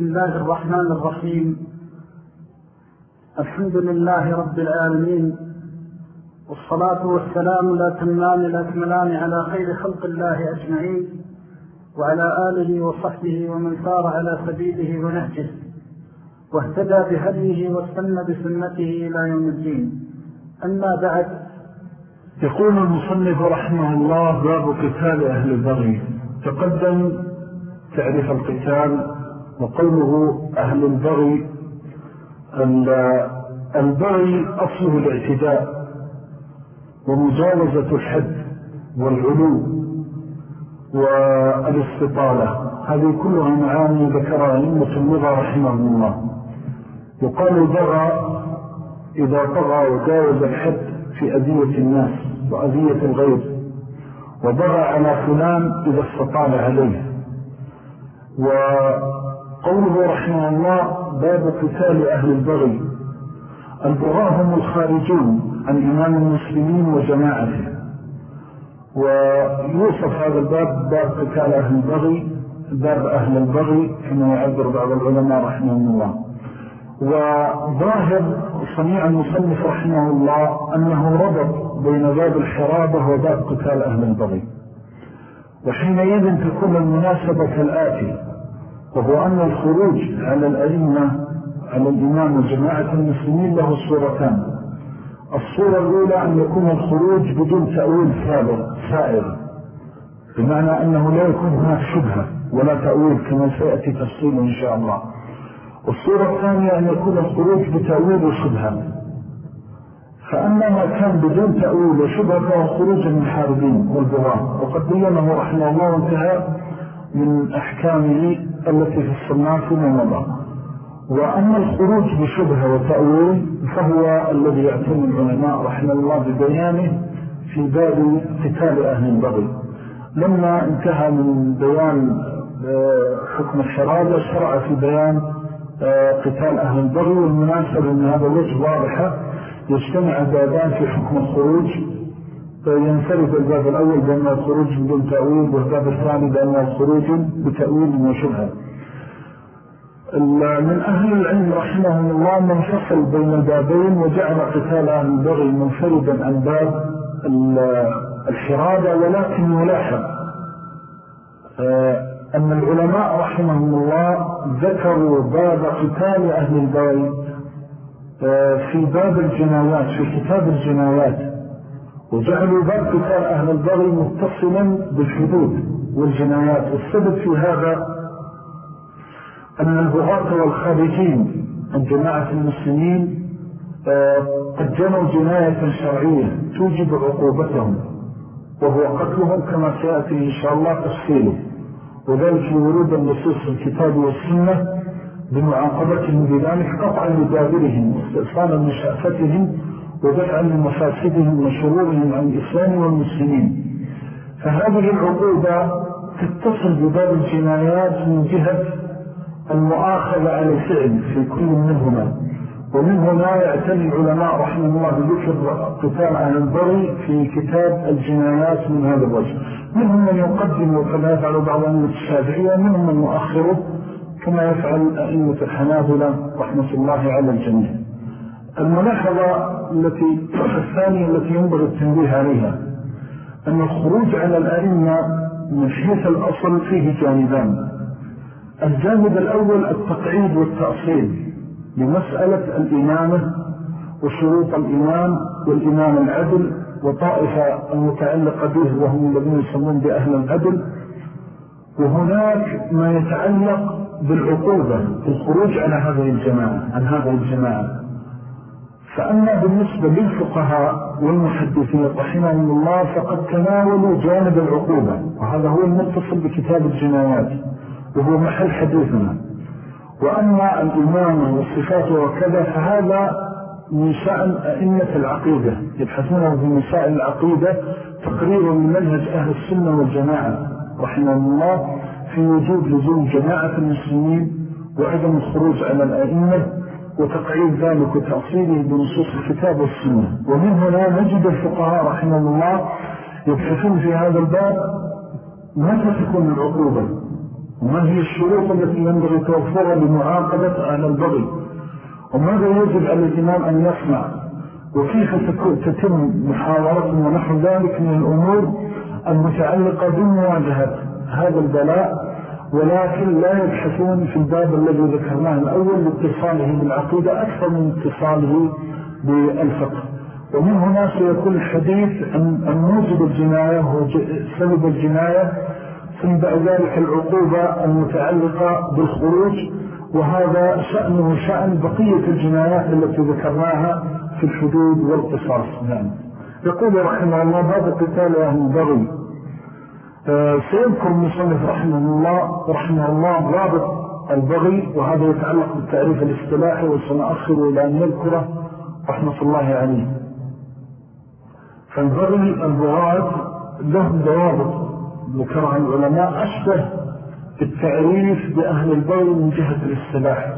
بسم الله الرحمن الرحيم. الحمد لله رب العالمين. والصلاة والسلام لا تملان على خير خلق الله أجمعين وعلى آله وصحبه ومن سار على سبيله ونهجه واهتدى بهديه واستنى بسنته إلى يوم الدين. أما بعد يقول المصنف رحمه الله باب قتال أهل البغي تقدم تعرف القتال وقوله أهل البغي البغي أصله الاعتداء ومجاوزة الحد والعلو والاستطالة. هذه كلها معاني ذكرها أئمة اللغة رحمه الله. يقال بغى إذا طغى وجاوز الحد في أذية الناس وأذية الغير وبغى على فلان إذا استطال عليه. وقوله رحمه الله باب قتال أهل البغي البغاء هم الخارجون عن إمام المسلمين وجماعته. ويوصف هذا الباب باب قتال أهل البغي باب أهل البغي كما يعبر بعض العلماء رحمه الله. وظاهر صنيع المصنف رحمه الله أنه ربط بين باب الحرابة وباب قتال أهل البغي وحينئذ تكون المناسبة كالآتي وهو أن الخروج على الأئمة على الإمام وجماعة المسلمين له صورتان الصورة الأولى أن يكون الخروج بدون تأويل سابق سائر. بمعنى أنه لا يكون هناك شبهة ولا تأويل كما سيأتي تفصيله إن شاء الله. والصورة الثانية أن يكون الخروج بتأويل وشبهة فأما ما كان بدون تأويل وشبهة فهو خروج المحاربين والبغاة. وقد بينه رحمه الله وانتهى من أحكامه التي في الصناف فيما مضى. وأما الخروج بشبهة وتأويل فهو الذي يعتني العلماء رحمه الله ببيانه في باب قتال أهل البغي. لما انتهى من بيان آه، حكم الشراب وشرع في بيان آه، قتال أهل البغي والمناسب أن هذا الوجه واضحة يجتمع بابان في حكم الخروج. فينفرد الباب الأول بأن الخروج بدون تأويل والباب الثاني بأن الخروج بتأويل وشبهة من أهل العلم رحمه الله من فصل بين البابين وجعل قتال أهل البغي منفردا عن باب الحرابة ولكن يلاحظ آه، أن العلماء رحمهم الله ذكروا باب قتال أهل البغي آه، في باب الجنايات في كتاب الجنايات. وجعلوا باب قتال أهل البغي متصلا بالحدود والجنايات. والسبب في هذا أن البغاة والخارجين عن جماعة المسلمين آه، قد جنوا جناية شرعية توجب عقوبتهم وهو قتلهم كما سيأتي إن شاء الله تفصيله وذلك لورود النصوص الكتاب والسنة بمعاقبتهم بذلك قطعا لدابرهم واستئصالا من شأفتهم ودفعا لمفاسدهم وشرورهم عن الإسلام والمسلمين. فهذه العقوبة تتصل بباب الجنايات من جهة المؤاخذة على الفعل في كل منهما. ومن هنا يعتني العلماء رحمه الله بذكر قتال عن البري في كتاب الجنايات من هذا الوجه منهم من يقدم وكما يفعل بعض أمة الشافعية ومنهم من يؤخره كما يفعل أئمة الحنابلة رحمة الله على الجميع. الملاحظة التي الثانية التي ينبغي التنبيه عليها أن الخروج على الأئمة من حيث الأصل فيه جانبان. الجانب الأول التقعيد والتأصيل لمسألة الإمامة وشروط الإمام والإمام العدل وطائفة المتعلقة به وهم الذين يسمون بأهل العدل. وهناك ما يتعلق بالعقوبة الخروج على هذه الجماعة عن هذه الجماعة. فأما بالنسبة للفقهاء والمحدثين رحمهم الله فقد تناولوا جانب العقوبة. وهذا هو المتصل بكتاب الجنايات وهو محل حديثنا. وأما الإمامة والصفات وكذا فهذا من شأن أئمة العقيدة. يبحثونه في مسائل العقيدة تقرير من منهج أهل السنة والجماعة رحمه الله في وجود لزوم جماعة المسلمين وعدم الخروج على الأئمة. وتقعيد ذلك وتأصيله بنصوص الكتاب والسنة. ومن هنا نجد الفقهاء رحمه الله يبحثون في هذا الباب متى تكون العقوبة؟ وما هي الشروط التي ينبغي توفرها لمعاقبة أهل البغي وماذا يجب على الإمام أن يصنع؟ وكيف تتم محاورة ونحو ذلك من الأمور المتعلقة بمواجهة هذا البلاء ولكن لا يبحثون في الباب الذي ذكرناه الأول لاتصاله بالعقيدة أكثر من اتصاله بالفقه. ومن هنا سيكون الحديث عن موجب الجناية وسبب الجناية ثم بعد ذلك العقوبة المتعلقة بالخروج وهذا شأنه شأن بقية الجنايات التي ذكرناها في الحدود والقصاص. نعم. يقول رحمه الله باب قتال أهل البغي سيذكر المصنف رحمه الله رحمه الله رابط البغي وهذا يتعلق بالتعريف الاصطلاحي وسنأخر إلى أن يذكره رحمة الله عليه. فالبغي البغاة لهم ضوابط ذكرها العلماء أشبه بالتعريف بأهل البغي من جهة الاصطلاح.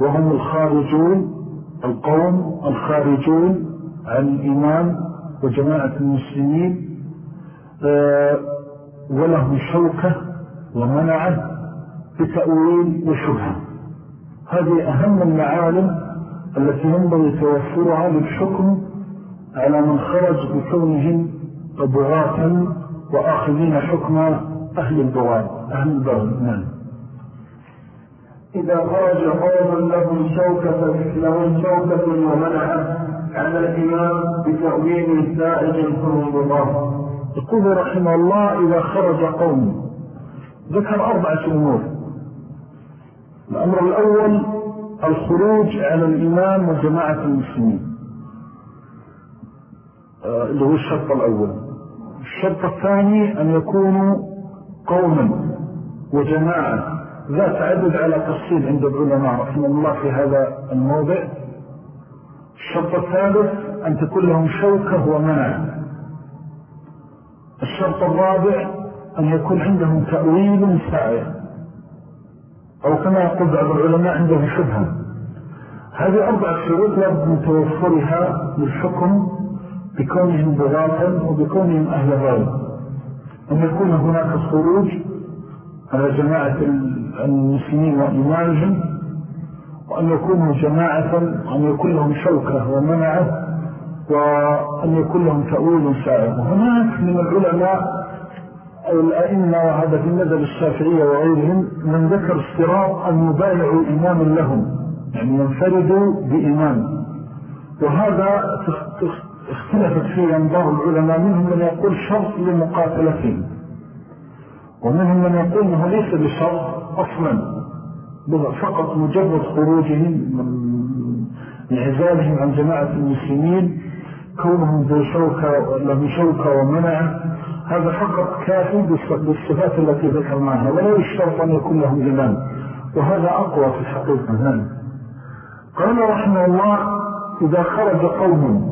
وهم الخارجون القوم الخارجون عن الإيمان وجماعة المسلمين آه، ولهم شوكة ومنعة بتأويل وشبهة. هذه أهم المعالم التي ينبغي توفرها للحكم على من خرج بكونهم بغاة وآخذين حكم أهل البغاة أهل البغاة نعم. إذا خرج قوم لهم شوكة لهم شوكة ومنعة على الإمام بتأويل سائج فهم الله يقول رحمه الله إذا خرج قوم. ذكر أربعة أمور. الأمر الأول الخروج على الإمام وجماعة المسلمين. آه، اللي هو الشرط الأول. الشرط الثاني أن يكونوا قوما وجماعة. ذات عدد على تفصيل عند العلماء رحمه الله في هذا الموضع. الشرط الثالث أن تكون لهم شوكة ومنع. الشرط الرابع أن يكون عندهم تأويل سائر أو كما يقول بعض العلماء عندهم شبهة. هذه أربع شروط لابد من توفرها للحكم بكونهم بغاة وبكونهم أهل غير. أن يكون هناك خروج على جماعة المسلمين وإيمانهم وأن يكونوا جماعة وأن يكون لهم شوكة ومنعة وأن يكون لهم تأويل سائر وهناك من العلماء أو الأئمة وهذا في النزل الشافعية وغيرهم من ذكر اشتراط أن يبايعوا إماما لهم يعني ينفردوا بإمام وهذا اختلفت فيه أنظار العلماء منهم من يقول شرط لمقاتلتهم ومنهم من يقول أنه ليس بشرط أصلا فقط مجرد خروجهم من انعزالهم عن جماعة المسلمين. كونهم ذو شوكة لهم شوكة ومنع هذا فقط كافي بالصفات التي ذكرناها ولا يشترط أن يكون لهم إمام وهذا أقوى في الحقيقة. نعم قال رحمه الله إذا خرج قوم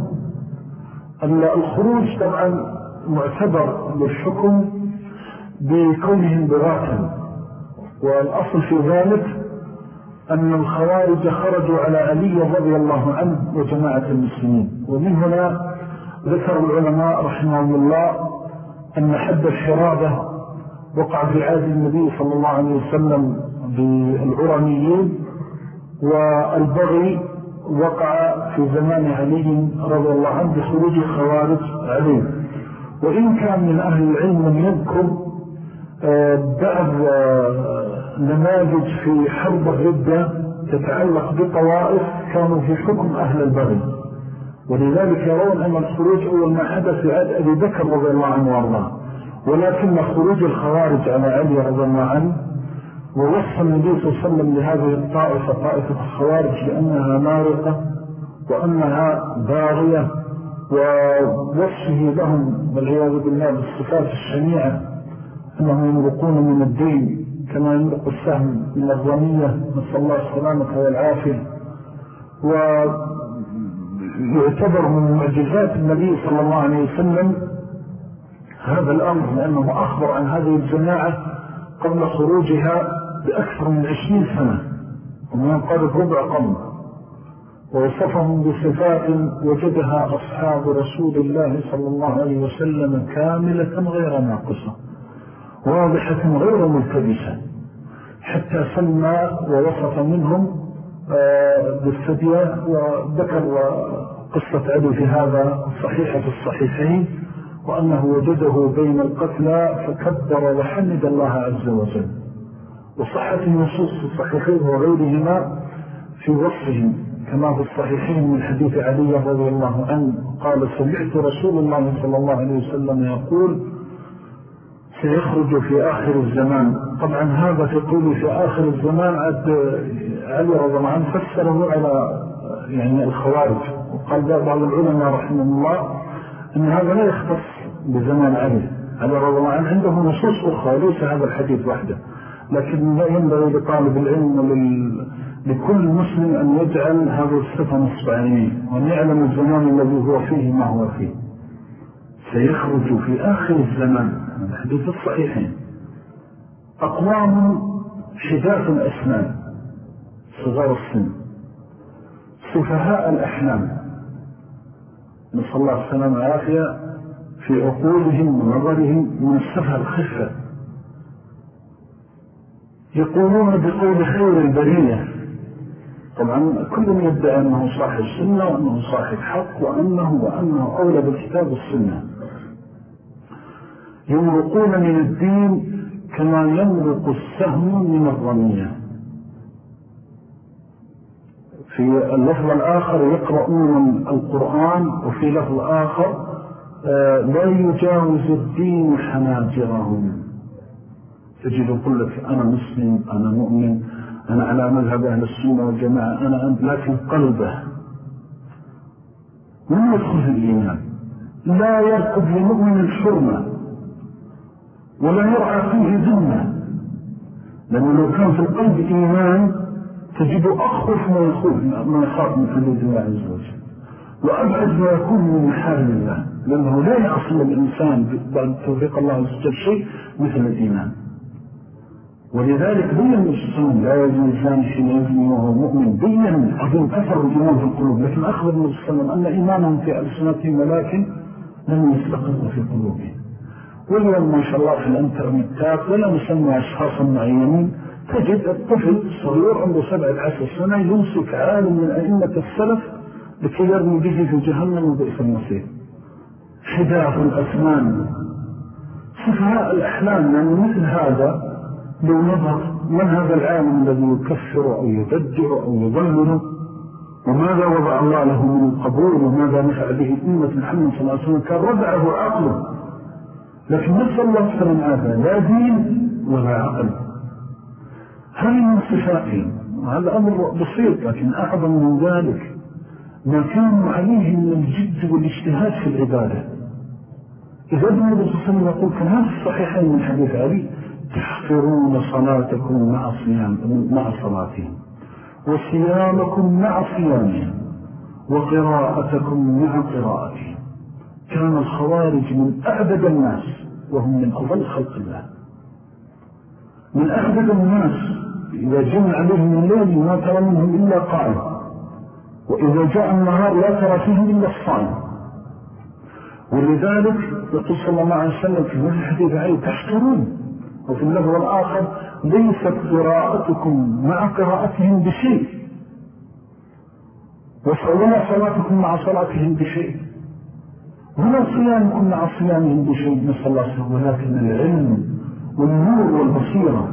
الخروج طبعا معتبر للحكم بكونهم بغاة والأصل في ذلك أن الخوارج خرجوا على علي رضي الله عنه وجماعة المسلمين. ومن هنا ذكر العلماء رحمه الله أن حد الحرابة وقع في عهد النبي صلى الله عليه وسلم بالعرميين والبغي وقع في زمان علي رضي الله عنه بخروج الخوارج عليه وإن كان من أهل العلم من يذكر بعض نماذج في حرب الردة تتعلق بطوائف كانوا في حكم أهل البغي. ولذلك يرون أن الخروج أول ما حدث في عهد أبي بكر رضي الله عنه وأرضاه. ولكن خروج الخوارج على علي رضي الله عنه ووصف النبي صلى الله عليه وسلم لهذه الطائفة طائفة الخوارج لأنها مارقة وأنها باغية ووصفه لهم والعياذ بالله بالصفات الشنيعة أنهم يمرقون من الدين. كما يمرق السهم من الظنية نسأل الله السلامة والعافية. ويعتبر من معجزات النبي صلى الله عليه وسلم هذا الأمر لأنه أخبر عن هذه الجماعة قبل خروجها بأكثر من عشرين سنة ومن قرب ربع قرن ووصفهم بصفات وجدها أصحاب رسول الله صلى الله عليه وسلم كاملة غير ناقصة. واضحة غير ملتبسة. حتى سمى ووصف منهم آه، بالثدية وذكر قصة علي في هذا الصحيحة الصحيحين وأنه وجده بين القتلى فكبر وحمد الله عز وجل. وصحة النصوص الصحيحين وغيرهما في وصفهم كما في الصحيحين من حديث علي رضي الله عنه قال سمعت رسول الله صلى الله عليه وسلم يقول سيخرج في آخر الزمان. طبعا هذا تقول في آخر الزمان عد علي الله عنه فسره على يعني الخوارج. وقال بعض العلماء رحمه الله أن هذا لا يختص بزمان علي. علي الله عنه عنده نصوص أخرى ليس هذا الحديث وحده. لكن لا ينبغي لطالب العلم ولل... لكل مسلم أن يجعل هذا الصفة نصب عينيه وأن يعلم الزمان الذي هو فيه ما هو فيه. سيخرج في آخر الزمان الحديث الصحيحين. أقوام حداث الأسنان صغار السن سفهاء الأحلام. نسأل الله السلام والعافية في عقولهم ونظرهم من السفه الخفة. يقولون بقول خير البرية. طبعا كل يدعي أنه صاحب سنة وأنه صاحب حق وأنه وأنه أولى بالكتاب السنة يمرقون من الدين كما يمرق السهم من الرمية. في اللفظ الآخر يقرؤون القرآن وفي لفظ آخر آه، لا يجاوز الدين حناجرهم. تجد يقول لك أنا مسلم أنا مؤمن أنا على مذهب أهل السنة والجماعة أنا أنت لكن قلبه من يدخل الإيمان؟ لا يركب لمؤمن الحرمة. ولا يرعى فيه ذنة لأنه لو كان في القلب إيمان تجد أخف ما يخوف ما يخاف من حدود الله عز وجل. وأبعد ما يكون من محارم الله. لأنه لا يحصل الإنسان بعد توفيق الله عز وجل شيء مثل الإيمان. ولذلك بين المسلمين لا الإنسان حين يزني وهو مؤمن. بين عظيم أثر الإيمان في القلوب. لكن أخبر وسلم أن إيمانهم في ألسنتهم ولكن لم يستقر في قلوبهم. واليوم ما شاء الله في الانترنتات ولا نسمى أشخاصا معينين. تجد الطفل صغير عنده سبعة عشر سنة يمسك عالم من أئمة السلف لكي يرمي به في جهنم وبئس المصير. حداث الأسنان. سفهاء الأحلام يعني مثل هذا لو نظر من هذا العالم الذي يكفر أو يبدع أو يظلم وماذا وضع الله له من القبول وماذا نفع به أمة محمد صلى الله عليه وسلم كان ربعه عقله. لكن نفس الله سلم هذا لا دين ولا عقل. هل من صفاتهم. هذا أمر بسيط لكن أعظم من ذلك. ما كانوا عليه من الجد والاجتهاد في العبادة. إذا ابن النبي صلى الله عليه وسلم يقول كما الصحيحين من حديث علي تحقرون صلاتكم مع, صيام مع صلاتهم. وصيامكم مع صيامهم. وقراءتكم مع قراءتهم. كان الخوارج من أعبد الناس. وهم من أضل خلق الله. من أعبد الناس إذا جمع عليهم الليل ما ترى منهم إلا قائم وإذا جاء النهار لا ترى فيهم إلا الصائم. ولذلك يقول صلى الله عليه وسلم في مثل حديث عليه تحترون وفي اللفظ الآخر ليست قراءتكم مع قراءتهم بشيء. ولا صلاتكم مع صلاتهم بشيء. ولا صيامكم مع صيامهم بشيء نسأل الله سبحانه ولكن العلم والنور والبصيرة.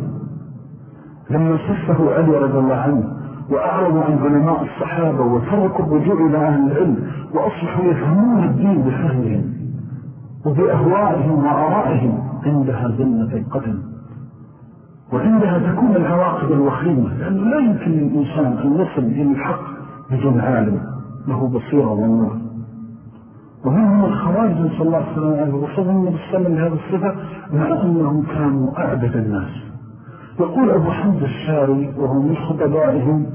لما صفه علي رضي الله عنه وأعرضوا عن علماء الصحابة وتركوا الرجوع إلى أهل العلم وأصبحوا يفهمون الدين بفهمهم وبأهوائهم وآرائهم عندها ذنة القدم. وعندها تكون العواقب الوخيمة لأنه لا يمكن للإنسان أن يصل إلى الحق بدون عالم. له بصيرة ونور ومنهم الخوارج صلى الله عليه وسلم وصفهم بالسلم هذه الصفة مع أنهم كانوا أعبد الناس. يقول أبو حمد الشاري وهو من خطبائهم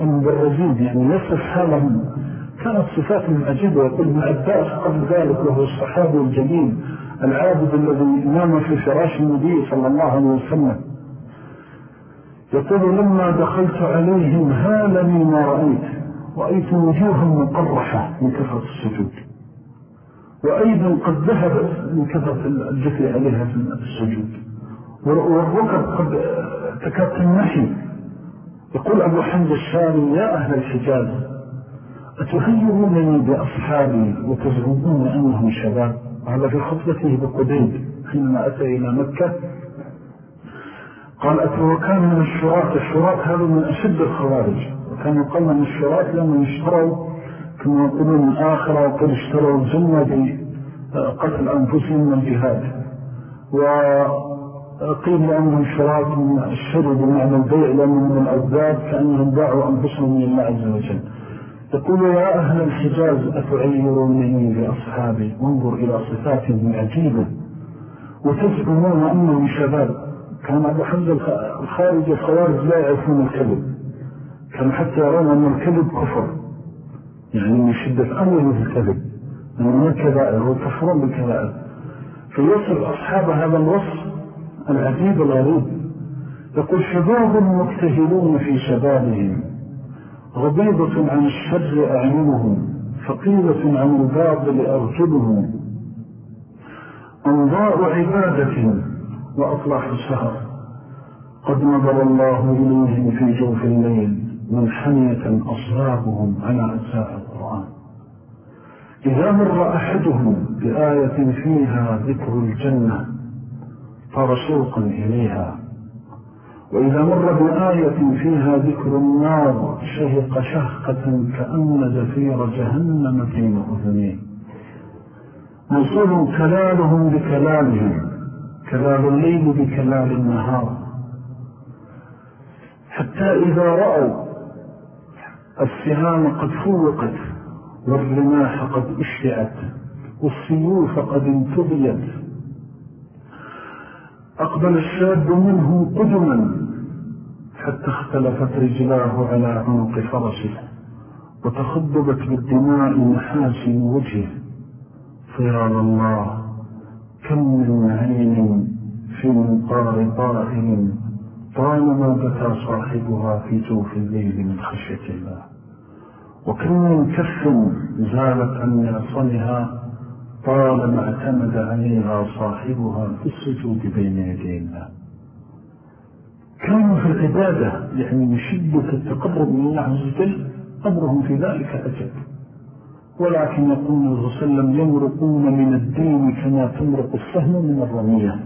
المبرزين يعني يصف حالهم كانت صفاتهم عجيبة يقول ابن عباس قبل ذلك وهو الصحابي الجليل العابد الذي نام في فراش النبي صلى الله عليه وسلم. يقول لما دخلت عليهم هالني ما رأيت رأيت وجوها مقرحة من كثرة السجود. وأيضا قد ذهبت من كثرة الجثي عليها في السجود. والركب قد تكاد تنحي. يقول أبو حمد الشاري يا أهل الحجاز أتهيرونني بأصحابي وتزعمون أنهم شباب؟ هذا في خطبته بقديد حينما أتى إلى مكة قال وكان من الشراط الشراط هذا من أشد الخوارج. وكان يقال من الشراط لما يشتروا كما يقولون الآخرة وقد اشتروا الجنة بقتل أنفسهم من الجهاد. وقيل لأنهم شراط من الشر بمعنى البيع لأنهم من الأوزاد كأنهم باعوا أنفسهم من الله عز وجل. يقول يا أهل الحجاز أتعيرونني بأصحابي وانظر إلى صفاتهم عجيبة. وتزعمون أنهم شباب. كان أبو حمزة الخارج الخوارج لا يعرفون الكذب. كان حتى يرون أن الكذب كفر. يعني من شدة أمره الكذب من الكبائر وكفرون بالكبائر فيوصف أصحاب هذا الوصف العجيب الغريب. يقول شباب مكتهلون في شبابهم غبيضة عن الشر أعينهم فقيلة عن الباطل أرجلهم أنضاء عبادة وأطلح السهر قد نظر الله إليهم في جوف الليل منحنية أصابهم على القرآن إذا مر أحدهم بآية فيها ذكر الجنة طار شوقا إليها. وإذا مر بآية فيها ذكر النار شهق شهقة كأن زفير جهنم في مؤذنين موصول كلالهم بكلالهم كلال الليل بكلال النهار. حتى إذا رأوا السهام قد فوقت والرماح قد اشتعت والسيوف قد انتبيت أقبل الشاب منهم قدما حتى اختلفت رجلاه على عنق فرسه وتخضبت بالدماء محاسن وجهه. فيا الله كم من عين في منقار طائر طالما بكى صاحبها في جوف الليل من خشية الله. وكم كف زالت عن معصمها طالما اعتمد عليها صاحبها في السجود بين يدي الله كانوا في العبادة يعني من شدة التقرب من الله عز وجل أمرهم في ذلك أجل ولكن يقول الله عليه وسلم يمرقون من الدين كما تمرق السهم من الرمية.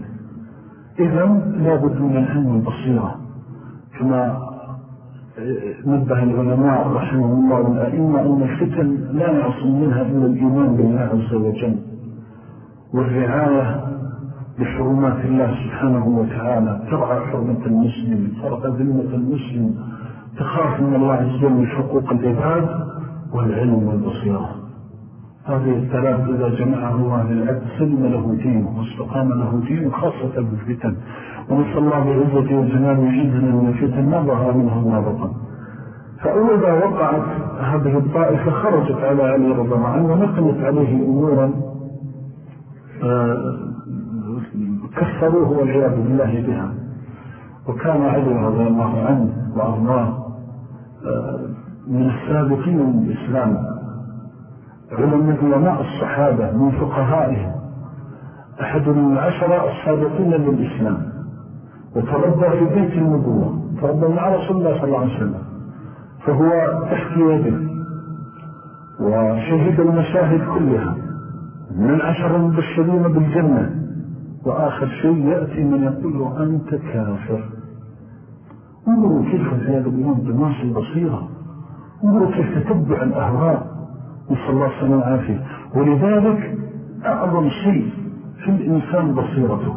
إذا لا بد من العلم البصيرة كما نبه العلماء رحمه الله والأئمة أن الفتن لا يعصم منها إلا الإيمان بالله عز وجل والرعاية بحرمات الله سبحانه وتعالى. ترعى حرمة المسلم ترعى ذمة المسلم تخاف من الله عز وجل حقوق العباد والعلم والبصيرة. هذه الثلاث إذا جمعه الله للعبد سلم له دينه واستقام له دينه خاصة بالفتن. ونسأل الله بعزة والجنال يعيدنا من الفتن. ما ظهر منها ما بطن. فأولا وقعت هذه الطائفة خرجت على علي رضا عنه ونقلت عليه أمورا آه، كفروه والعياذ بالله بها. وكان علي رضي الله عنه وأرضاه آه، من السابقين من الإسلام. علماء الصحابة من فقهائهم. أحد من العشرة السابقين للإسلام. وتربى في بيت النبوة تربى مع رسول الله صلى الله عليه وسلم فهو تحت يده وشهد المشاهد كلها من العشر المبشرين بالجنة وآخر شيء يأتي من يقول أنت كافر. انظروا كيف هذا اليوم دماغ البصيرة انظروا كيف تتبع الأهواء. نسأل الله السلام العافية ولذلك أعظم شيء في الإنسان بصيرته.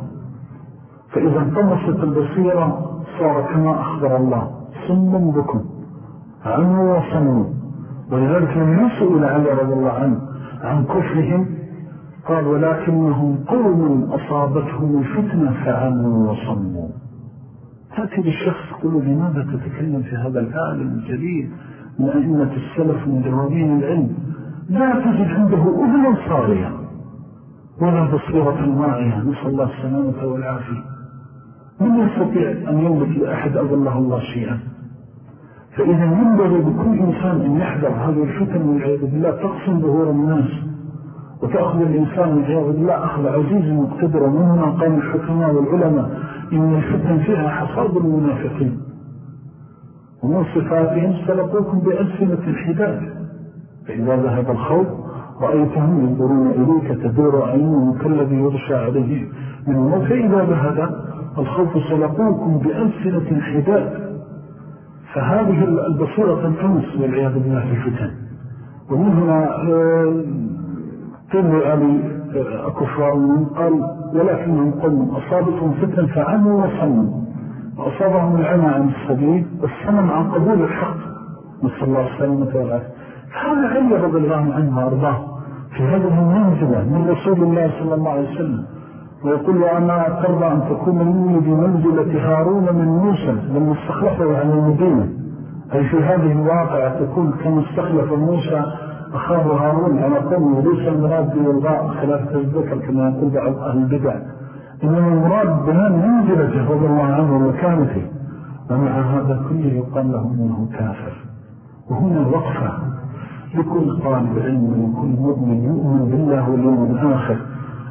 فإذا انطمست البصيرة صار كما أخبر الله صم بكم عنه وصموا ولذلك لم يسئل علي رضي الله عنه عن كفرهم. قال ولكنهم قوم أصابتهم الفتنة فعموا وصموا. تأتي للشخص تقول لماذا تتكلم في هذا العالم الجليل من أئمة السلف من دواوين العلم؟ لا تجد عنده أذن صارية ولا بصيرة واعية. نسأل الله السلامة والعافية. من يستطيع أن يملك لأحد أظله الله شيئا. فإذا ينبغي بكل إنسان أن يحذر هذه الفتن والعياذ بالله تقسم ظهور الناس وتأخذ الإنسان والعياذ بالله أخذ عزيز مقتدر ومنهم قام الحكماء والعلماء. إن الفتن فيها حصاد المنافقين. ومن صفاتهم سلقوكم بألسنة الحداد. فإذا ذهب الخوف رأيتهم ينظرون إليك تدور عينهم كالذي يرشى عليه من الموت. فإذا ذهب الخوف سلقوكم بألسنة الحداد فهذه البصيرة تنتمس والعياذ بالله في الفتن. ومن هنا قيل لأبي أكفار من قال ولكنهم قوم أصابتهم فتن فعموا وصموا. وأصابهم العمى عن السبيل والصمم عن قبول الحق. نسأل الله السلامة والعافية. هذا علي رضي الله عنه وأرضاه في هذه المنزلة من رسول الله صلى الله عليه وسلم. ويقول أنا ترضى أن تكون مني بمنزلة هارون من موسى لما استخلفه عن المدينة. أي في هذه الواقعة تكون كما استخلف موسى أخاه هارون على قومه. وليس المراد بإلغاء خلاف الذكر كما يقول بعض أهل البدع. إنما المراد بها منزلته رضي الله عنه ومكانته. ومع هذا كله يقال له أنه كافر. وهنا وقفة لكل طالب علم ولكل مؤمن يؤمن بالله واليوم الآخر.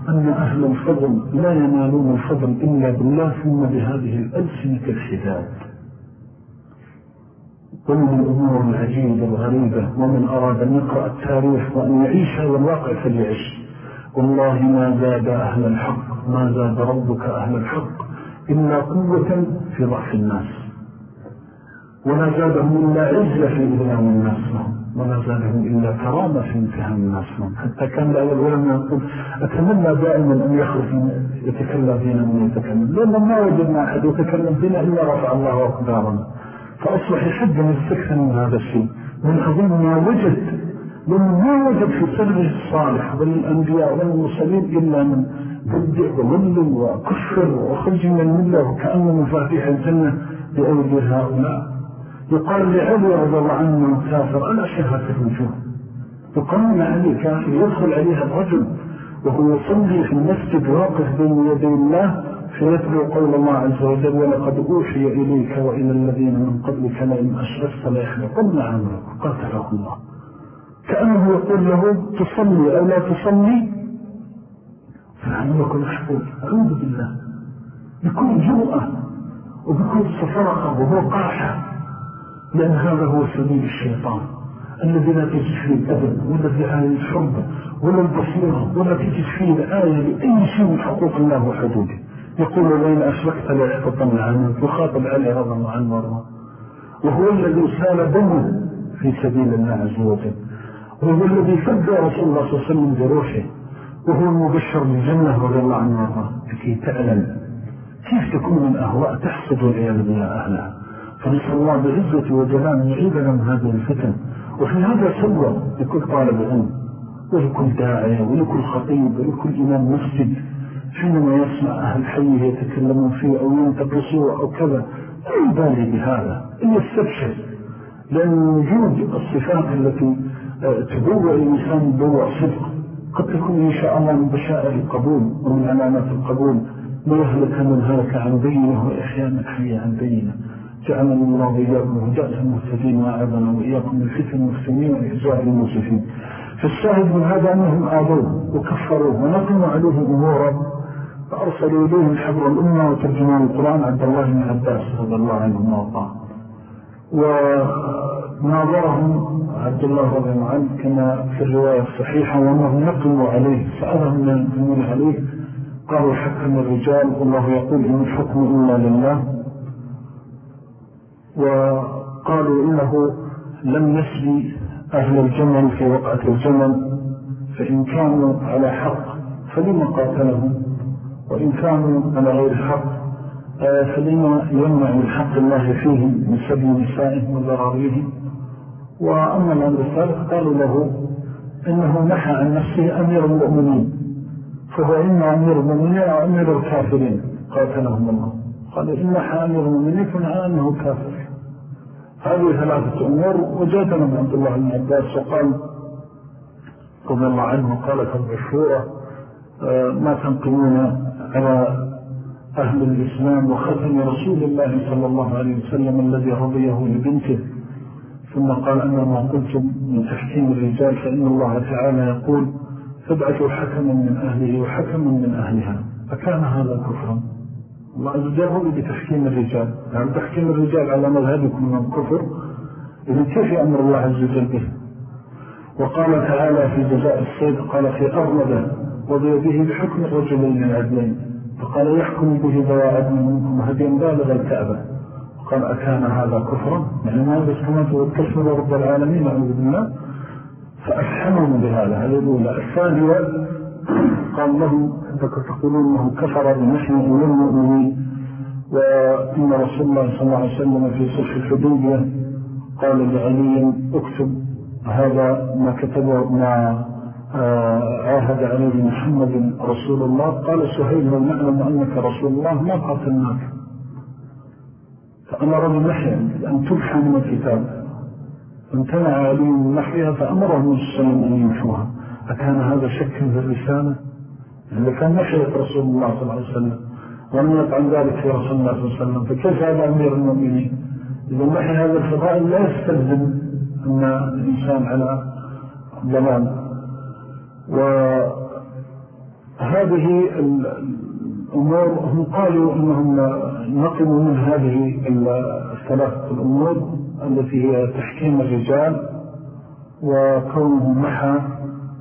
أن أهل الفضل لا ينالون الفضل إلا بالله ثم بهذه الألسنة الحداد ومن الأمور العجيبة الغريبة ومن أراد أن يقرأ التاريخ وأن يعيش هذا الواقع فليعيش والله ما زاد أهل الحق ما زاد ربك أهل الحق إلا قوة في ضعف الناس. ولا زادهم إلا عزة في إذنام الناس. ولا زادهم إلا كرامة في انتهام الناس. حتى كان الأول ولم يقول أتمنى دائما أن يخرج يتكلم فينا من يتكلم. لأنه ما وجدنا أحد يتكلم فينا إلا رفع الله أقدارنا. فأصبح يحب من السكتن من هذا الشيء. من عظيم ما وجد. لأنه ما وجد في سلمه الصالح والأنبياء والمرسلين إلا من بدع وظل وكفر وخرج من الملة وكأن مفاتيح الجنة بأولي هؤلاء. يقال لعلي رضي الله عنه كافر ألا شهادة الوجوه يقال علي كافر يدخل عليها الرجل وهو يصلي في المسجد واقف بين يدي الله فيتلو قول الله عز وجل ولقد أوحي إليك وإلى الذين من قبلك لئن أشرفت لا يحبقن عمرك قاتله الله. كأنه يقول له تصلي أو لا تصلي؟ فعملك محفوظ أعوذ بالله بكل جرأة وبكل صفاقة وهو قاحة. لأن هذا هو سبيل الشيطان الذي لا تجد فيه الأدب ولا الدعاية الحب ولا البصيرة ولا تجد فيه الآية لأي شيء من حقوق الله وحدوده. يقول بين أشركت لا يحفظن عنك يخاطب علي رضا الله عنه وارضاه. وهو الذي سال دمه في سبيل الله عز وجل. وهو الذي فدى رسول الله صلى الله عليه وسلم بروحه. وهو المبشر بالجنة رضي الله عنه وارضاه. لكي تعلم كيف تكون من أهواء تحصد والعياذ بالله أهلها. فنسأل الله بعزة وجلال يعيدنا من هذه الفتن. وفي هذا سوى لكل طالب علم ولكل داعية ولكل خطيب ولكل إمام مسجد. حينما يسمع أهل حيه يتكلمون فيه أو ينتقصوا أو كذا لا يبالي بهذا إن يستبشر. لأن وجود الصفات التي آه، تبوع الإنسان بوع صدق قد تكون إن شاء الله من بشائر القبول ومن علامات القبول. ليهلك من هلك عن بينه وإحياء من حي عن بينه جعلنا الله وإياكم هداة المهتدين وأعذنا وإياكم من المسلمين وإحزاء المسلمين. فالشاهد من هذا أنهم آذوه وكفروه ونقموا عليه أمورا فأرسلوا إليهم حبر الأمة وترجمان القرآن عبد الله بن عباس رضي الله عنه وارضاه وناظرهم عبد الله رضي الله عنه كما في الرواية الصحيحة وأنهم نقموا عليه سألهم من عليه قالوا حكم الرجال والله يقول إن الحكم إلا لله. وقالوا إنه لم يسلي أهل الجمل في وقعة الجمل فإن كانوا على حق فلما قاتلهم وإن كانوا على غير حق آه، فلما يمنع الحق الله فيهم من سبي نسائهم وذراريهم وأما الأمر الثالث قالوا له إنه نحى عن نفسه أمير المؤمنين فهو إما أمير المؤمنين أو أمير الكافرين قاتلهم الله. قال إن أمير المؤمنين فنعى أنه كافر هذه ثلاثة أمور وجادنا من عبد الله بن عباس وقال رضي الله عنه قالت المشهورة آه، ما تنقمون على أهل الإسلام وختم رسول الله صلى الله عليه وسلم الذي رضيه لبنته. ثم قال أنا ما قلتم من تحكيم الرجال فإن الله تعالى يقول فابعثوا حكما من أهله وحكما من أهلها. فكان هذا كفرا. هو بتحكيم الرجال. يعني تحكيم الرجال على مذهبكم من الكفر كيف يأمر الله عز وجل به؟ وقال تعالى في جزاء الصيد قال في أغلبه وبيده بحكم الرجلين العدلين فقال يحكم به ذوى عدل منكم هديا بالغ الكعبة. وقال أكان هذا كفرا؟ يعني ما بسكمته والكسم رب العالمين أعوذ بالله. فأفحمهم بهذا. هذه الأولى الثانية قال لهم عندك تقولون أنه كفر بنحن والمؤمنين وإن رسول الله صلى الله عليه وسلم في صلح الحدودية قال لعلي اكتب هذا ما كتبه ما آه، عاهد عليه محمد رسول الله. قال سهيل لو نعلم أنك رسول الله؟ ما قاتلناك فأمر بمحيا أن تبحى من الكتاب. فامتنع علي من محيها فأمره من السلام أن يمشوها أكان هذا شك في الرسالة؟ إذا كان محيا رسول الله صلى الله عليه وسلم ولم يطعن ذلك في رسول الله صلى الله عليه وسلم. فكيف هذا أمير المؤمنين؟ إذا محي هذا الفضائل لا يستلزم أن الإنسان على ضلال. وهذه الأمور هم قالوا أنهم نقلوا من هذه الثلاثة الأمور التي هي تحكيم الرجال وكونه محى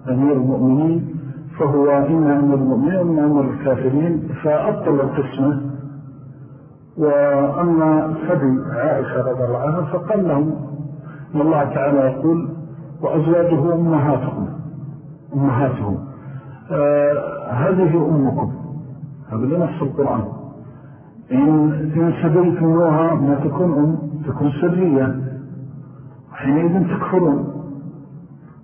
أمير المؤمنين. فهو إما أمير المؤمنين وإما أمير الكافرين فأبطل القسمة. وأما سبي عائشة رضي الله عنها فقال لهم الله تعالى يقول وأزواجه أمهاتكم أمهاتهم. آه هذه أمكم. هذا لنفس القرآن. إن, إن سبيتموها ما تكون أم تكون سرية. حينئذ تكفرون.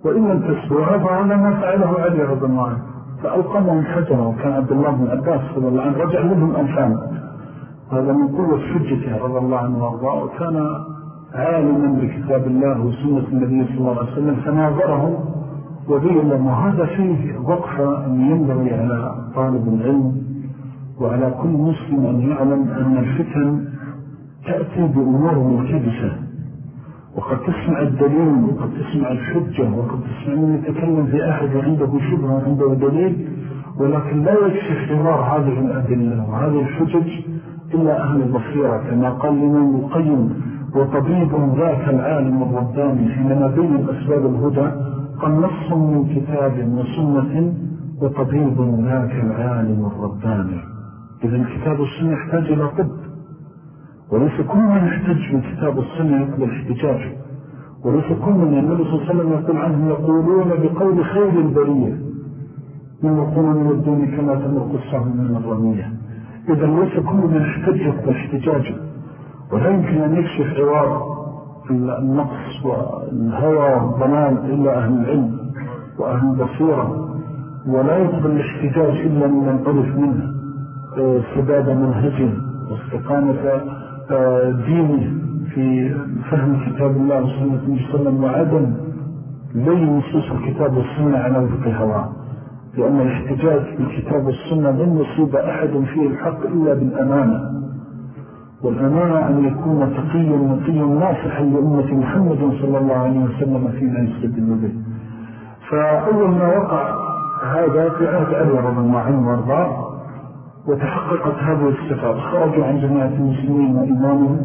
وإن لم تسبوها فهذا ما فعله علي رضي الله عنه. فألقمهم حجرا وكان عبد الله بن عباس رضي الله عنه رجع منهم أنفان هذا من قوة حجته رضي الله عنه وأرضاه. وكان عالما بكتاب الله وسنة النبي صلى الله عليه وسلم فناظرهم وبين لما هذا فيه وقفة أن ينبغي على طالب العلم وعلى كل مسلم أن يعلم أن الفتن تأتي بأمور ملتبسة. وقد تسمع الدليل وقد تسمع الحجة وقد تسمع من يتكلم في أحد عنده شبه وعنده دليل ولكن لا يكشف حوار هذه الأدلة وهذه الحجج إلا أهل البصيرة كما قال لمن القيم وطبيب ذاك العالم الرباني حينما بين أسباب الهدى قال نص من كتاب وسنة وطبيب ذاك العالم الرباني. إذا الكتاب والسنة يحتاج إلى طب. وليس كل من يحتاج من كتاب والسنة يقبل احتجاجه. وليس كل من النبي صلى الله عليه وسلم يقول عنهم يقولون بقول خير البرية يقولون من الدين كما تمر قصهم من الرمية. إذا ليس كل من يحتاج يقبل احتجاجه. ولا يمكن أن يكشف عوار النقص والهوى والضلال إلا أهل العلم وأهل البصيرة. ولا يقبل الاحتجاج إلا من عرف منه. آه، سباب منهجه واستقامة دينه في فهم كتاب الله وسنة النبي صلى الله عليه وسلم وعدم لي نصوص الكتاب والسنة على وفق هواه لأن الاحتجاج بالكتاب والسنة لن يصيب أحد فيه الحق إلا بالأمانة. والأمانة أن يكون تقيا نقيا ناصحا لأمة محمد صلى الله عليه وسلم فيما يستدل به. فأول ما وقع هذا في عهد علي رضي الله عنه وأرضاه وتحققت هذه الصفات. خرجوا عن جماعة المسلمين وإمامهم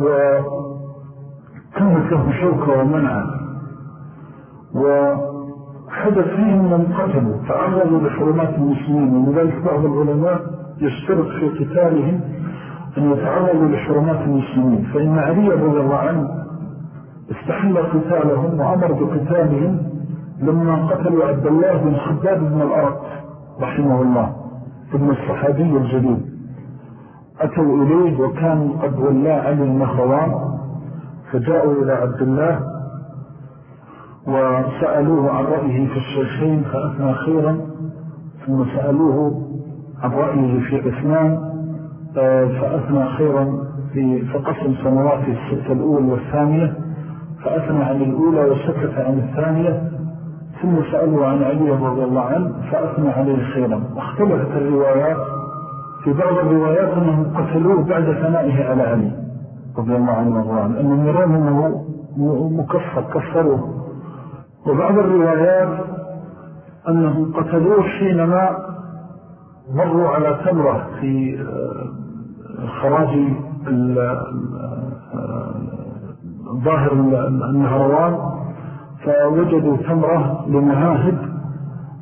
وكانت له شوكة ومنع وحدث فيهم من قتلوا تعرضوا لحرمات المسلمين. ولذلك بعض العلماء يشترط في قتالهم أن يتعرضوا لحرمات المسلمين. فإن علي رضي الله عنه استحل قتالهم وأمر بقتالهم لما قتلوا عبد الله بن خباب بن الأرض رحمه الله. ابن الصحابي الجليل. أتوا إليه وكان قد ولا علي النخوان فجاءوا إلى عبد الله وسألوه عن رأيه في الشيخين فأثنى خيرا ثم سألوه عن رأيه في عثمان فأثنى خيرا في فقسم سنوات الستة الأولى والثانية فأثنى عن الأولى وسكت عن الثانية ثم سألوا عن علي رضي الله عنه فأثنى عليه خيرا واختلفت الروايات في بعض الروايات أنهم قتلوه بعد ثنائه على علي رضي الله عنه وارضاه أنهم يرون أنه مكفر كفروه. وبعض الروايات أنهم قتلوه حينما مروا على تمرة في آه، خراج ظاهر النهروان. فوجدوا تمرة لمهاهد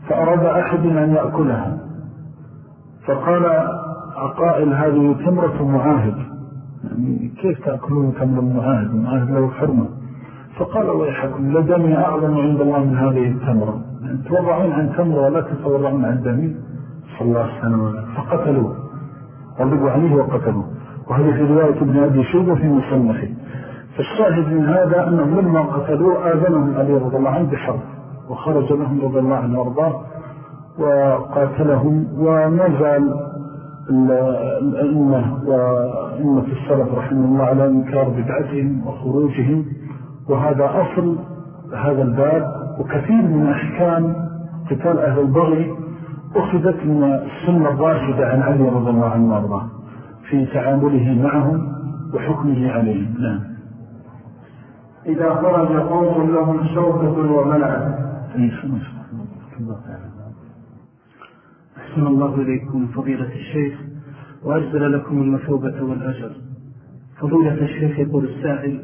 فأراد أحد أن يأكلها. فقال عقائل هذه تمرة معاهد يعني كيف تأكلون تمر معاهد معاهد له حرمة. فقال ويحكم لدني أعظم عند الله من هذه التمرة. يعني تورعون عن تمرة ولا تتورعون عن دمي صلى الله عليه وسلم. فقتلوه. غضبوا عليه وقتلوه. وهذا في رواية ابن أبي شيبة في مصنفه. فالشاهد من هذا أنهم لما قتلوه آذنهم عليه رضي الله عنه بحرب وخرج لهم رضي الله عنه وأرضاه وقاتلهم وما زال الأئمة وأئمة السلف رحمه الله على إنكار بدعتهم وخروجهم وهذا أصل هذا الباب وكثير من أحكام قتال أهل البغي أخذت من السنة الراشدة عن علي رضي الله عنه وأرضاه في تعامله معهم وحكمه عليهم. نعم. إذا خرج قوم لهم شوكة ومنع. أحسن الله إليكم فضيلة الشيخ وأجزل لكم المثوبة والأجر. فضيلة الشيخ يقول السائل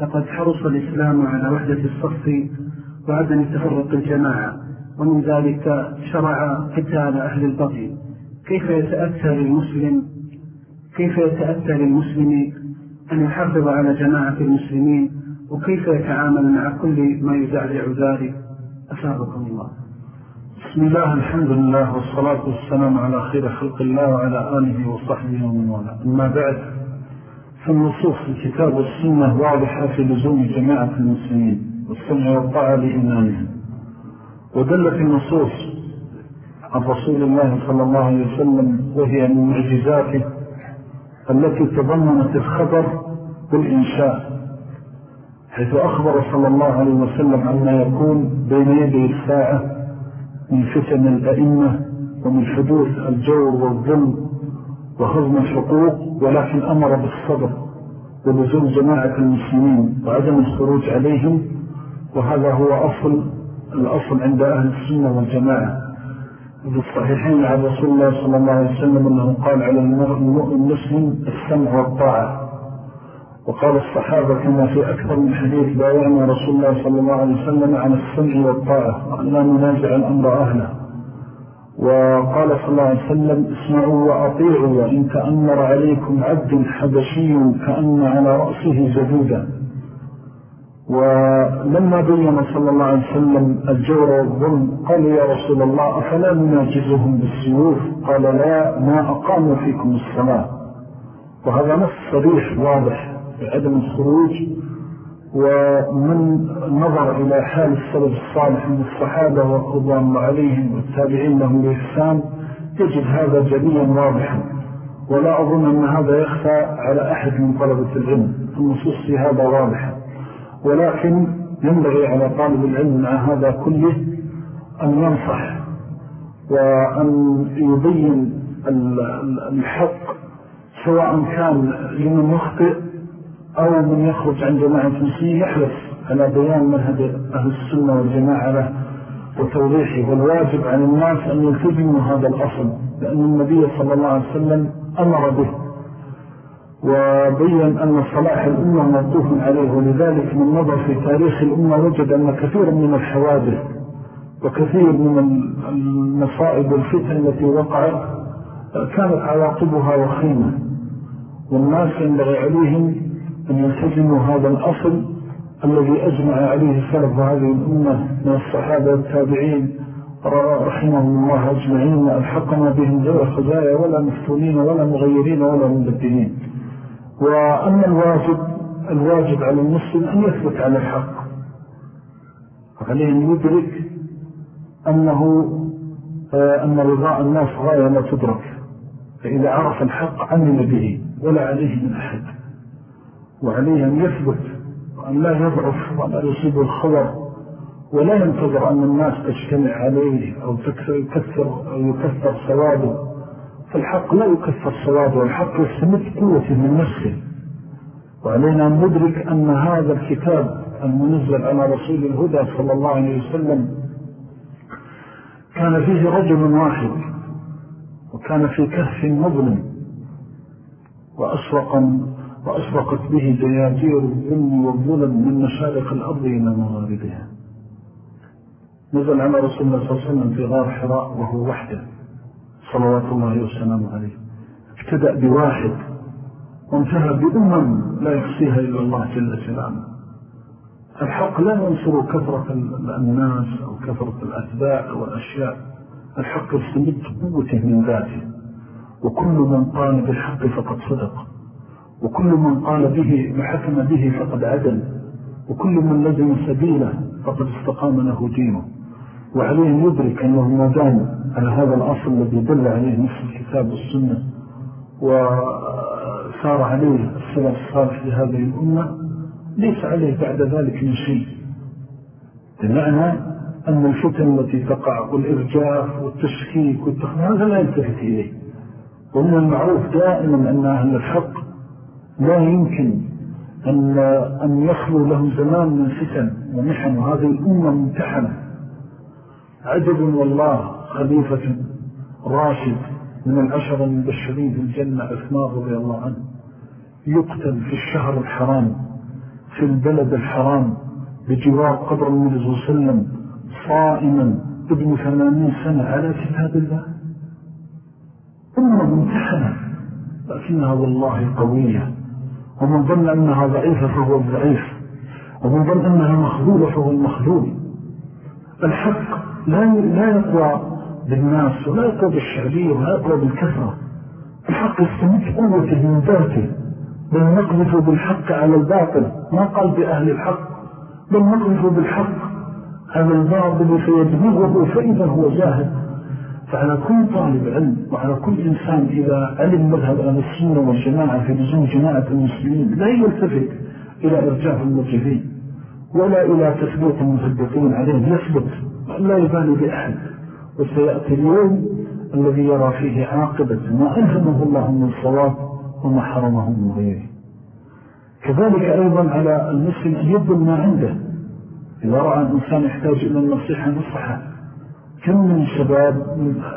لقد حرص الإسلام على وحدة الصف وعدم تفرق الجماعة ومن ذلك شرع قتال أهل البغي. كيف يتأتى للمسلم كيف يتأتى للمسلم أن يحافظ على جماعة المسلمين وكيف يتعامل مع كل ما يزعزع ذلك؟ أسابقكم الله. بسم الله الحمد لله والصلاة والسلام على خير خلق الله وعلى آله وصحبه ومن والاه. أما بعد فالنصوص الكتاب والسنة واضحة في لزوم جماعة المسلمين والسمع والطاعة لإيمانهم ودلت النصوص عن رسول الله صلى الله عليه وسلم وهي من معجزاته التي تضمنت الخبر والإنشاء. حيث أخبر صلى الله عليه وسلم عما يكون بين يدي الساعة من فتن الأئمة ومن حدوث الجور والظلم وهضم الحقوق ولكن أمر بالصبر ولزوم جماعة المسلمين وعدم الخروج عليهم وهذا هو أصل الأصل عند أهل السنة والجماعة. في الصحيحين عن رسول الله صلى الله عليه وسلم أنه قال على المسلم السمع والطاعة. وقال الصحابة كما في أكثر من حديث بايعنا رسول الله صلى الله عليه وسلم عن السمع والطاعة وأن لا ننازع الأمر أهله. وقال صلى الله عليه وسلم اسمعوا وأطيعوا وإن تأمر عليكم عبد حبشي كأن على رأسه زبودا ولما بين صلى الله عليه وسلم الجور والظلم قالوا يا رسول الله أفلا نناجزهم بالسيوف؟ قال لا ما أقاموا فيكم الصلاة. وهذا نص صريح واضح. بعدم الخروج ومن نظر إلى حال السلف الصالح من الصحابة والرضوان عليهم والتابعين لهم بإحسان يجد هذا جليا واضحا. ولا أظن أن هذا يخفى على أحد من طلبة العلم النصوص في هذا واضحة. ولكن ينبغي على طالب العلم مع هذا كله أن ينصح وأن يبين الحق سواء كان لمن يخطئ أو من يخرج عن جماعة المسلمين يحرص على بيان منهج أهل السنة والجماعة له وتوضيحه. والواجب عن الناس أن يلتزموا هذا الأصل لأن النبي صلى الله عليه وسلم أمر به وبين أن صلاح الأمة موقوف عليه. ولذلك من نظر في تاريخ الأمة وجد أن كثير من الحوادث وكثير من المصائب والفتن التي وقعت كانت عواقبها وخيمة والناس ينبغي عليهم أن يلتزموا هذا الأصل الذي أجمع عليه سلف هذه الأمة من الصحابة والتابعين. رحمهم الله أجمعين ألحقنا بهم غير خزايا ولا مفتونين ولا مغيرين ولا مبدلين. وأما الواجب الواجب على المسلم أن يثبت على الحق. عليه أن يدرك أنه آه، أن رضاء الناس غاية لا تدرك. فإذا عرف الحق عمل به ولا عليه من أحد. وعليه أن يثبت وأن لا يضعف وأن لا يصيب الخبر ولا ينتظر أن الناس تجتمع عليه أو يكثر, أو يكثر سواده فالحق لا يكثر سواده والحق يستمد قوة من نفسه. وعلينا أن ندرك أن هذا الكتاب المنزل على رسول الهدى صلى الله عليه وسلم كان فيه رجل واحد وكان في كهف مظلم وأشرق وأشرقت به دياجير الظلم والظلم من مشارق الأرض إلى مغاربها. نزل على رسول الله صلى الله عليه وسلم في غار حراء وهو وحده. صلوات الله وسلامه عليه. ابتدأ بواحد وانتهى بأمم لا يحصيها إلا الله جل جلاله. الحق لا ينصر كثرة الناس أو كثرة الأتباع أو الأشياء الحق يستمد قوته من ذاته. وكل من قال بالحق فقد صدق. وكل من قال به وحكم به فقد عدل وكل من لزم سبيله فقد استقام له دينه. وعليه يدرك أنه مدام على هذا الأصل الذي دل عليه نفس الكتاب والسنة وصار عليه السلام الصالح لهذه الأمة. ليس عليه بعد ذلك من شيء. بمعنى أن الفتن التي تقع والإرجاف والتشكيك والتخمين هذا لا يلتفت إليه. ومن المعروف دائما أن أهل الحق لا يمكن أن, أن يخلو لهم زمان من فتن ومحن. وهذه الأمة ممتحنة. عجب والله خليفة راشد من العشر المبشرين في الجنة عثمان رضي الله عنه. يقتل في الشهر الحرام في البلد الحرام بجوار قبر النبي صلى الله عليه وسلم صائما ابن ثمانين سنة. على كتاب الله؟ أمة ممتحنة لكنها والله قوية. ومن ظن أنها ضعيفة فهو الضعيف ومن ظن أنها مخذولة فهو المخذول الحق لا لا يقوى بالناس ولا يقوى بالشعبية ولا يقوى بالكثرة. الحق يستمد قوته من ذاته. بل نقذف بالحق على الباطل. ما قال بأهل الحق؟ بل نقذف بالحق على الباطل فيدمغه فإذا هو جاهد فعلى كل طالب علم وعلى كل إنسان إذا علم مذهب أهل السنة والجماعة في لزوم جماعة المسلمين لا يلتفت إلى إرجاف المرجفين ولا إلى تثبيت المثبتين عليه يثبت لا يبالي بأحد. وسيأتي اليوم الذي يرى فيه عاقبة ما ألهمه الله من الصواب وما حرمه من غيره. كذلك أيضا على المسلم أن يبذل ما عنده. إذا رأى الإنسان يحتاج إلى النصيحة نصحة. كم من شباب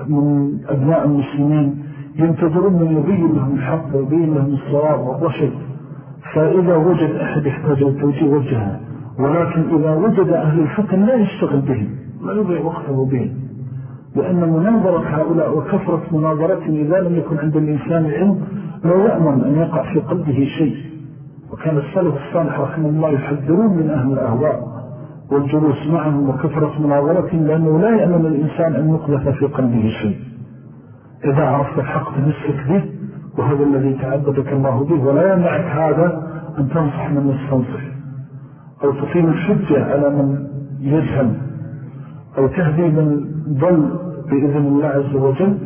من أبناء المسلمين ينتظرون من يبين لهم الحق ويبين لهم الصواب والرشد. فإذا وجد أحد يحتاج التوجيه وجهه. ولكن إذا وجد أهل الفتن لا يشتغل بهم لا يضيع وقته بهم لأن مناظرة هؤلاء وكثرة مناظرتهم إذا لم يكن عند الإنسان علم لا يأمن أن يقع في قلبه شيء. وكان السلف الصالح رحمه الله يحذرون من أهل الأهواء. والجلوس معهم وكثرة مناظرتهم لأنه لا يأمن الإنسان أن يقذف في قلبه شيء. إذا عرفت الحق تمسك به وهذا الذي تعبدك الله به ولا يمنعك هذا أن تنصح من يستنصح. أو تقيم الحجة على من يجهل أو تهدي من ضل بإذن الله عز وجل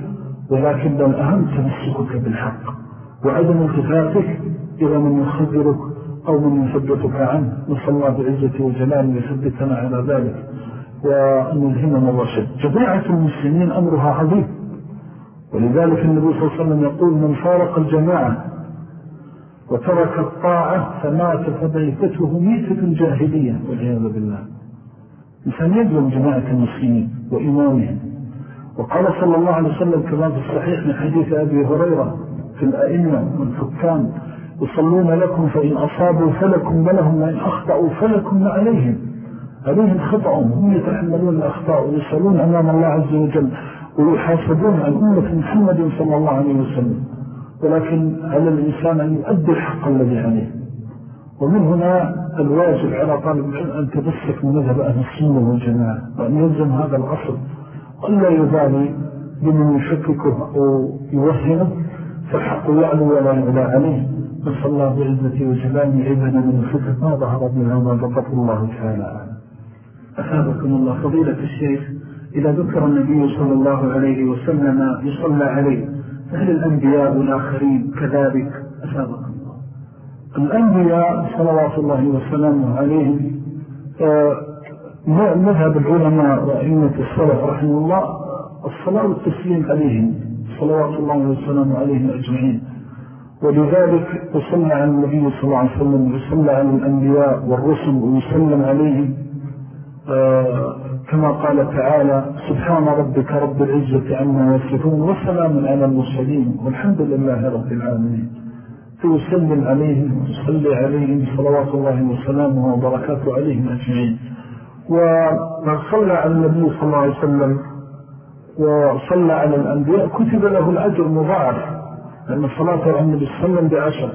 ولكن الأهم تمسكك بالحق. وعدم التفاتك إلى من يخذرك أو من يثبتك عنه نسأل الله بعزة وجلال يثبتنا على ذلك وأن الرشد. جماعة المسلمين أمرها عظيم. ولذلك النبي صلى الله عليه وسلم يقول من فارق الجماعة وترك الطاعة فمات فبيتته ميتة جاهلية والعياذ بالله. إنسان يجزم جماعة المسلمين وإمامهم. وقال صلى الله عليه وسلم كما في الصحيح من حديث أبي هريرة في الأئمة والحكام يصلون لكم فإن أصابوا فلكم ولهم وإن أخطأوا فلكم عليهم. عليهم خطأهم. هم يتحملون الأخطاء ويسألون أمام الله عز وجل ويحاسبون عن أمة محمد صلى الله عليه وسلم. ولكن على الإنسان أن يؤدي الحق الذي عليه. ومن هنا الواجب على طالب العلم أن تبسك من مذهب أهل السنة والجماعة وأن يلزم هذا الأصل. وأن لا يبالي بمن يشككه أو يوهنه فالحق يعلو ولا يعلى عليه. نسأل الله بعزة وجلال عبنا من الفتر ما ظهر منها ما ضبط الله تعالى. أثابكم الله فضيلة الشيخ إذا ذكر النبي صلى الله عليه وسلم يصلى عليه فهل الأنبياء والآخرين كذلك؟ أثابكم الله. الأنبياء صلوات الله وسلامه عليهم آه، مذهب العلماء وإمة الصلاة رحمه الله الصلاة والتسليم عليهم صلوات الله وسلامه عليهم أجمعين. ولذلك يصلى على النبي صلى الله عليه وسلم ويصلى على الأنبياء والرسل ويسلم عليهم آه، كما قال تعالى سبحان ربك رب العزة عما يصفون وسلام على المرسلين والحمد لله رب العالمين. فيسلم عليهم ويصلي عليهم صلوات الله وسلامه وبركاته عليهم أجمعين. ومن صلى على النبي صلى الله عليه وسلم وصلى على الأنبياء كتب له الأجر مضاعف. لأن الصلاة على النبي وسلم بعشر.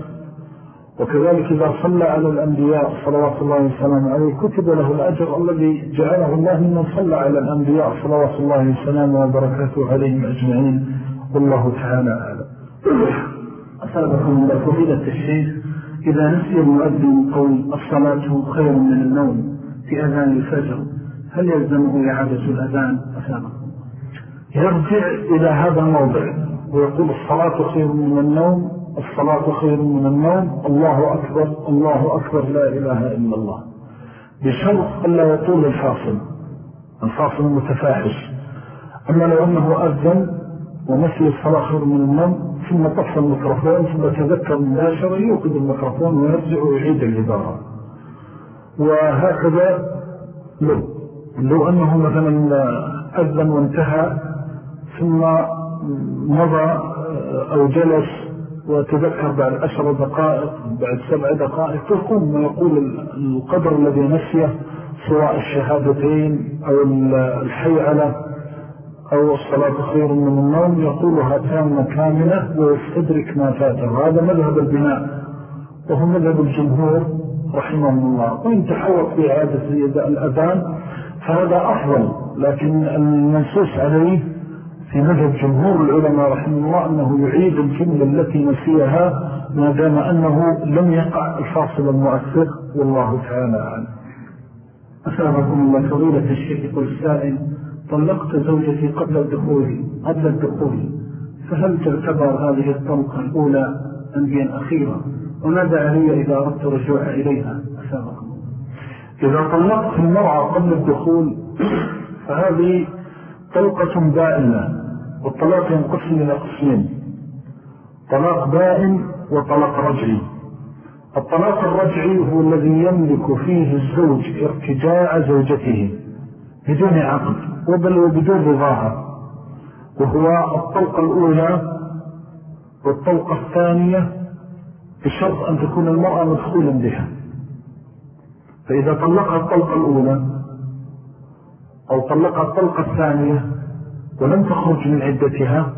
وكذلك إذا صلى على الأنبياء صلوات الله وسلامه عليه كتب له الأجر الذي جعله الله من صلى على الأنبياء صلوات الله وسلامه وبركاته عليهم أجمعين. والله تعالى أعلم. أسابقكم الله فضيلة الشيخ إذا نسي المؤذن قول الصلاة خير من النوم في أذان الفجر هل يلزمه إعادة الأذان؟ أسابقكم يرجع إلى هذا الموضع. ويقول الصلاة خير من النوم الصلاة خير من النوم الله أكبر الله أكبر لا إله إلا الله. بشرط ألا يطول الفاصل الفاصل المتفاحش أما لو أنه أذن ومثل الصلاة خير من النوم ثم طفى الميكروفون ثم تذكر مباشرة يوقد الميكروفون ويرجع ويعيد العبارة. وهكذا لو لو أنه مثلا أذن وانتهى ثم مضى أو جلس وتذكر بعد عشر دقائق بعد سبع دقائق يقوم ويقول القدر الذي نسيه سواء الشهادتين أو الحيعلة أو الصلاة خير من النوم يقولها تامة كاملة ويستدرك ما فاته هذا مذهب البناء وهو مذهب الجمهور رحمه الله. وإن تحوط في عادة الأذان فهذا أفضل لكن المنصوص عليه في مذهب جمهور العلماء رحمه الله أنه يعيد الجملة التي نسيها ما دام أنه لم يقع الفاصل المؤثر والله تعالى أعلم. أسلامكم الله فضيلة الشيخ يقول السائل طلقت زوجتي قبل الدخول قبل الدخول فهل تعتبر هذه الطلقة الأولى أنبيا الأخيرة؟ وماذا علي إذا أردت رجوع إليها؟ أسامكم إذا طلقت المرأة قبل الدخول فهذه طلقة بائنة والطلاق ينقسم إلى قسمين. طلاق بائن وطلاق رجعي. الطلاق الرجعي هو الذي يملك فيه الزوج ارتجاع زوجته بدون عقد وبل وبدون رضاها وهو الطلقة الأولى والطلقة الثانية بشرط أن تكون المرأة مدخولا بها. فإذا طلقها الطلقة الأولى أو طلقها الطلقة الثانية ولم تخرج من عدتها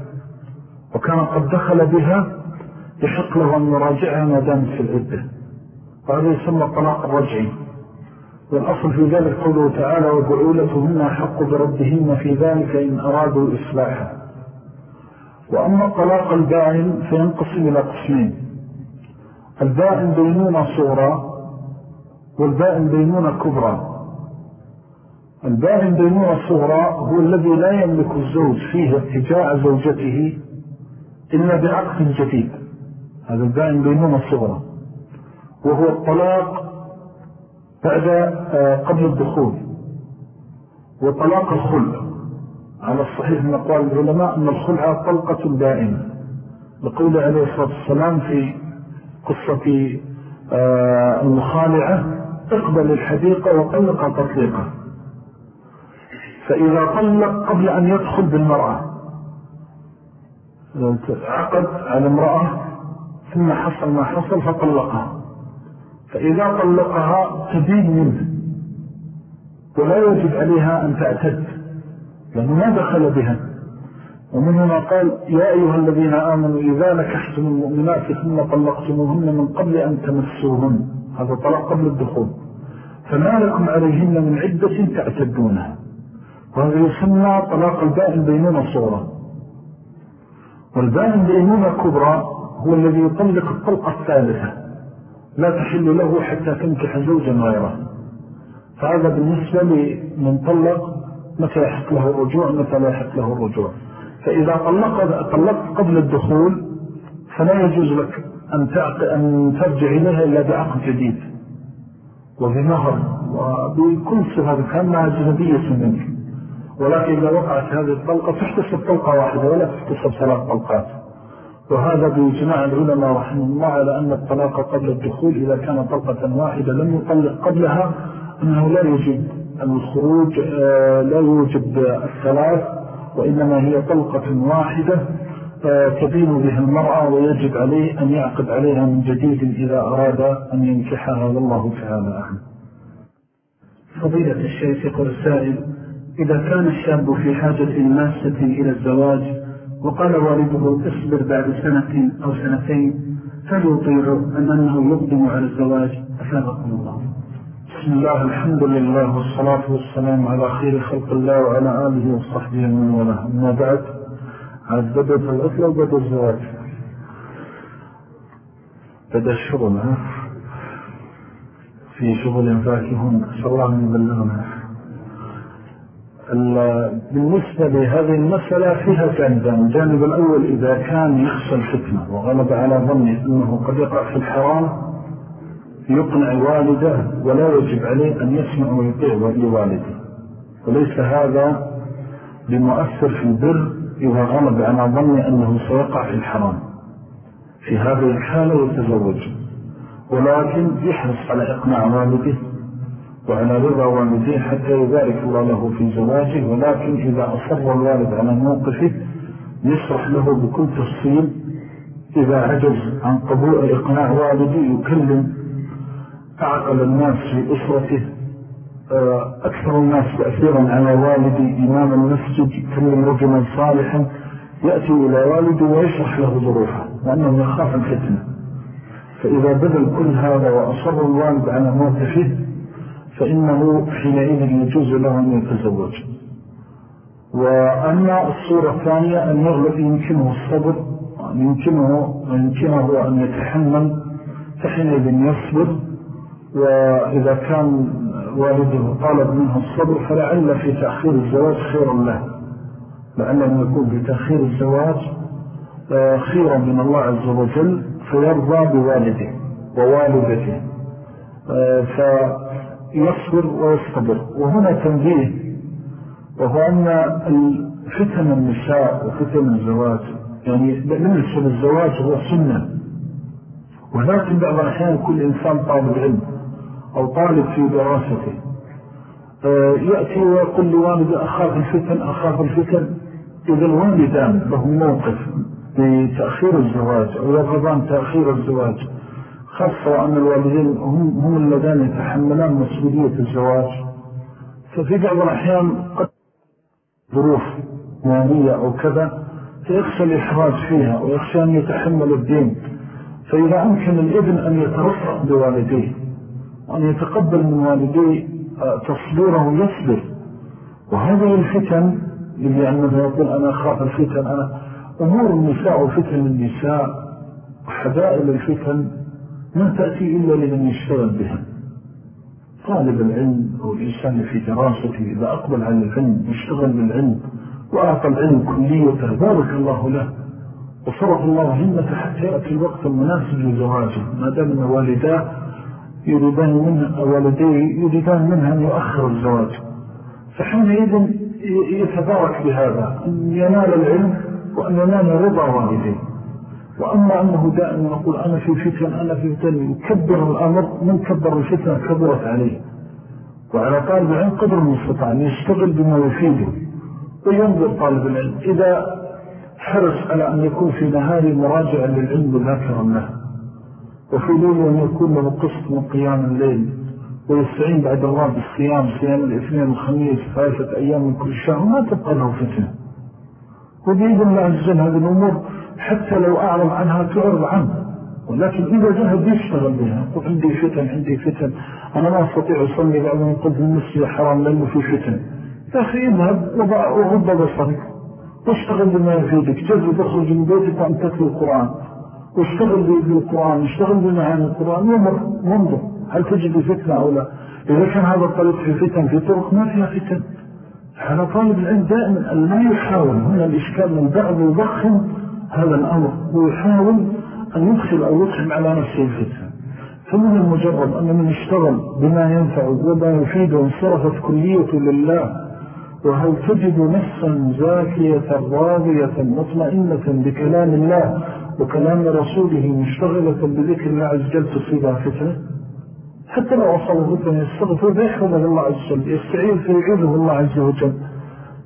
وكان قد دخل بها يحق له أن يراجعها ما دامت في العدة. وهذا يسمى الطلاق الرجعي والأصل في ذلك قوله تعالى وبعولتهن حق بردهن في ذلك إن أرادوا إصلاحا وأما الطلاق البائن فينقسم إلى قسمين. البائن بينونة صغرى والبائن بينونة كبرى. البائن بينونة صغرى هو الذي لا يملك الزوج فيه ارتجاع زوجته إلا بعقد جديد. هذا البائن بينونة صغرى وهو الطلاق بعد آه، قبل الدخول. وطلاق الخلع. على الصحيح من أقوال العلماء أن الخلع طلقة دائمة. لقول عليه الصلاة والسلام في قصة آه، المخالعة اقبل الحديقة وطلق تطليقه. فإذا طلق قبل أن يدخل بالمرأة. عقد على امرأة ثم حصل ما حصل فطلقها. فإذا طلقها تبين منه. ولا يجب عليها أن تعتد لأنه ما دخل بها. ومن هنا قال يا أيها الذين آمنوا إذا نكحتم المؤمنات ثم طلقتموهن من قبل أن تمسوهن. هذا طلق قبل الدخول. فما لكم عليهن من عدة تعتدونها. وهذا يسمى طلاق البائن بينونة صورة. والبائن بينونة كبرى هو الذي يطلق الطلقة الثالثة. لا تحل له حتى تنكح زوجا غيره. فهذا بالنسبة لمن طلق متى يحق له الرجوع متى لا يحق له الرجوع. فإذا طلقت طلق قبل الدخول فلا يجوز لك أن, أن ترجع إليها إلا بعقد جديد. وبمهر. وبكل صفة كانها أجنبية منك. ولكن إذا وقعت هذه الطلقة تحتسب طلقة واحدة ولا تحتسب ثلاث طلقات. وهذا بإجماع العلماء رحمه الله على أن الطلاق قبل الدخول إذا كان طلقة واحدة لم يطلق قبلها أنه لا يجب الخروج آه، لا يوجد الثلاث وإنما هي طلقة واحدة آه، تبين بها المرأة ويجب عليه أن يعقد عليها من جديد إذا أراد أن ينكحها والله تعالى أعلم. فضيلة الشيخ يقول السائل إذا كان الشاب في حاجة ماسة إلى الزواج وقال والده اصبر بعد سنة أو سنتين هل يطيع أم أنه يقدم على الزواج. أفادكم الله. بسم الله الحمد لله والصلاة والسلام على خير خلق الله وعلى آله وصحبه من وله أما بعد بدأت العطلة وبدأ الزواج. بدأ الشغل في شغل فاكهون أسأل الله أن يبلغنا. بالنسبة لهذه المسألة فيها جانبان الجانب الأول إذا كان يخشى الفتنة وغلب على ظنه أنه قد يقع في الحرام يقنع والده ولا يجب عليه أن يسمع ويطيع لوالده. وليس هذا بمؤثر في البر إذا غلب على ظنه أنه سيقع في الحرام. في هذه الحالة يتزوج. ولكن يحرص على إقناع والده وعلى رضا والديه حتى يبارك الله له في زواجه ولكن إذا أصر الوالد على موقفه يشرح له بكل تفصيل. إذا عجز عن قبول إقناع والده يكلم أعقل الناس في أسرته. آه، أكثر الناس تأثيرا على والدي إمام المسجد يكلم رجلا صالحا يأتي إلى والده ويشرح له ظروفه وأنه يخاف الفتنة. فإذا بذل كل هذا وأصر الوالد على موقفه فإنه حينئذ يجوز له أن يتزوج. وأما الصورة الثانية أن يغلب يمكنه الصبر يمكنه, يمكنه أن يتحمل فحينئذ يصبر. وإذا كان والده طالب منه الصبر فلعل في تأخير الزواج خيرا له. لعل أن يكون في تأخير الزواج آه، خيرا من الله عز وجل فيرضى بوالده ووالدته. آه، يصبر ويصطبر وهنا تنبيه وهو أن فتن النساء وفتن الزواج يعني بالنسبة للزواج هو سنة. ولكن بعض الأحيان كل إنسان طالب علم أو طالب في دراسته. آه، يأتي ويقول لوالد أخاف الفتن أخاف الفتن. إذا الوالدان لهم موقف بتأخير الزواج أو يرغبان تأخير الزواج خاصة أن الوالدين هم, هم الذين يتحملان مسؤولية الزواج. ففي بعض الأحيان قد ظروف مالية أو كذا فيخشى الإحراج فيها ويخشى أن يتحمل الدين. فإذا أمكن الإبن أن يترفق بوالديه وأن يتقبل من والديه آه، تصبيره يصبر وهذه الفتن اللي أنه يقول أنا أخاف الفتن أنا أمور النساء وفتن النساء وحدائل الفتن ما تأتي إلا لمن يشتغل بها. طالب العلم أو الإنسان في دراسته إذا أقبل على العلم يشتغل بالعلم وأعطى العلم كليته بارك الله له. وصرف الله همته حتى يأتي الوقت المناسب لزواجه. ما دام أن والداه يريدان منه والديه يريدان منها أن يؤخر الزواج. فحينئذ يتبارك بهذا أن ينال العلم وأن ينال رضا والديه. وأما أنه دائما يقول أنا في فتن أنا في فتن يكبر الأمر من كبر الفتنة؟ كبرت عليه. وعلى طالب العلم قدر المستطاع أن يشتغل بما يفيده وينظر طالب العلم. إذا حرص على أن يكون في نهاية مراجعة للعلم وذاكرا له وفي ليل أن يكون له قسط من قيام الليل ويستعين بعد الله بالصيام صيام الاثنين والخميس ثلاثة أيام من كل شهر ما تبقى له فتنة. وبإذن الله عز وجل هذه الأمور حتى لو أعرض عنها تعرض عنه. ولكن إذا ذهب يشتغل بها. عندي فتن عندي فتن. أنا ما أستطيع أصلي بعد من قلت المسجد حرام لأنه في فتن. يا أخي اذهب وغض بصرك. واشتغل بما يفيدك. جذب تخرج من بيتك وأن تتلو القرآن. واشتغل بالقرآن. اشتغل بمعاني القرآن. ومر وانظر هل تجد فتنة أو لا؟ إذا كان هذا الطريق في فتن في طرق ما فيها فتن. على طالب العلم دائما أن لا يحاول. هنا الإشكال من بعض يضخم هذا الأمر ويحاول أن يدخل أو يدخل على نفسه الفتنة. فمن المجرد أن من اشتغل بما ينفع وما يفيد وانصرفت كلية لله وهل تجد نفسا زاكية راضية مطمئنة بكلام الله وكلام رسوله مشتغلة بذكر الله عز جل تصيبها فتنة؟ حتى لو أصابه بطن يستغفر بيحفظه الله عز وجل يستعيذ فيعيذه الله عز وجل.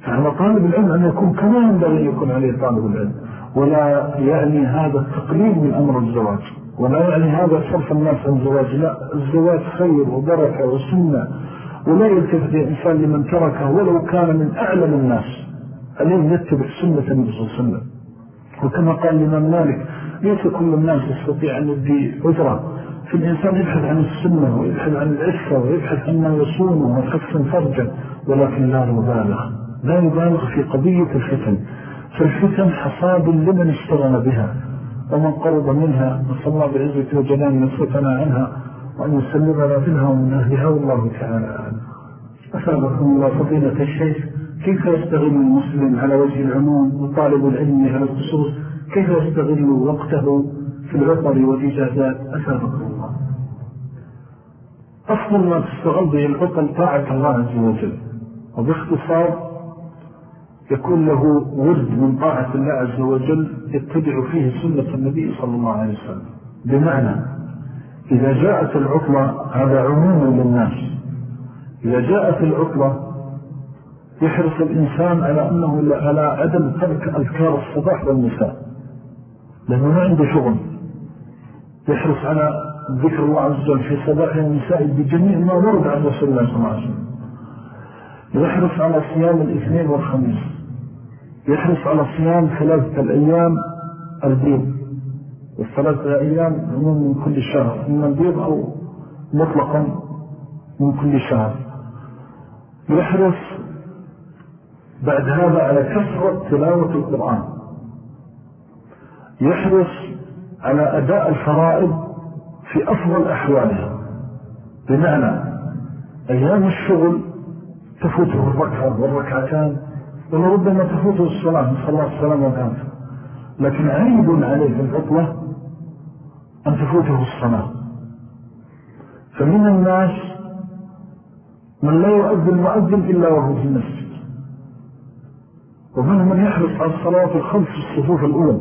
فعلى طالب العلم أن يكون كما ينبغي يكون عليه طالب العلم. ولا يعني هذا التقليل من أمر الزواج ولا يعني هذا صرف الناس عن الزواج لا الزواج خير وبركة وسنة ولا يلتفت الإنسان لمن تركه ولو كان من أعلم الناس. عليه يتبع سنة النبي صلى وكما قال الإمام مالك ليس كل الناس يستطيع أن يدي عذرة في الإنسان يبحث عن السنة ويبحث عن العفة ويبحث عن ما يصونه ويحسن فرجه ولكن لا يبالغ لا يبالغ في قضية الفتن. فالفتن حصاد لمن اشتغل بها ومن قرب منها نسأل الله بعزة وجلال نصفتنا عنها وأن يسلمنا منها ومن أهلها والله تعالى أسابقكم الله فضيلة الشيخ كيف يستغل المسلم على وجه العموم وطالب العلم على الخصوص؟ كيف يستغل وقته في العطر والإجازات؟ أسابقكم الله. أصل ما تستغل به العطل طاعة الله عز وجل وباختصار يكون له ورد من طاعة الله عز وجل يتبع فيه سنة النبي صلى الله عليه وسلم. بمعنى إذا جاءت العطلة هذا عموم للناس. إذا جاءت العطلة يحرص الإنسان على أنه على عدم ترك أذكار الصباح والنساء لأنه ما عنده شغل. يحرص على ذكر الله عز وجل في صباح والنساء بجميع ما ورد عن رسول الله صلى الله عليه وسلم. يحرص على صيام الاثنين والخميس. يحرص على صيام ثلاثة الأيام البيض. والثلاثة الأيام من كل شهر من البيض أو مطلقا من كل شهر. يحرص بعد هذا على كثرة تلاوة القرآن. يحرص على أداء الفرائض في أفضل أحوالها. بمعنى أيام الشغل تفوته الركعة والركعتان ولربما تفوته الصلاة. صلى الله وسلم وكانت لكن عيب عليه في العطلة أن تفوته الصلاة. فمن الناس من لا يؤذن المؤذن إلا وهو في المسجد. ومنهم من يحرص على الصلاة الخمس في الصفوف الأولى.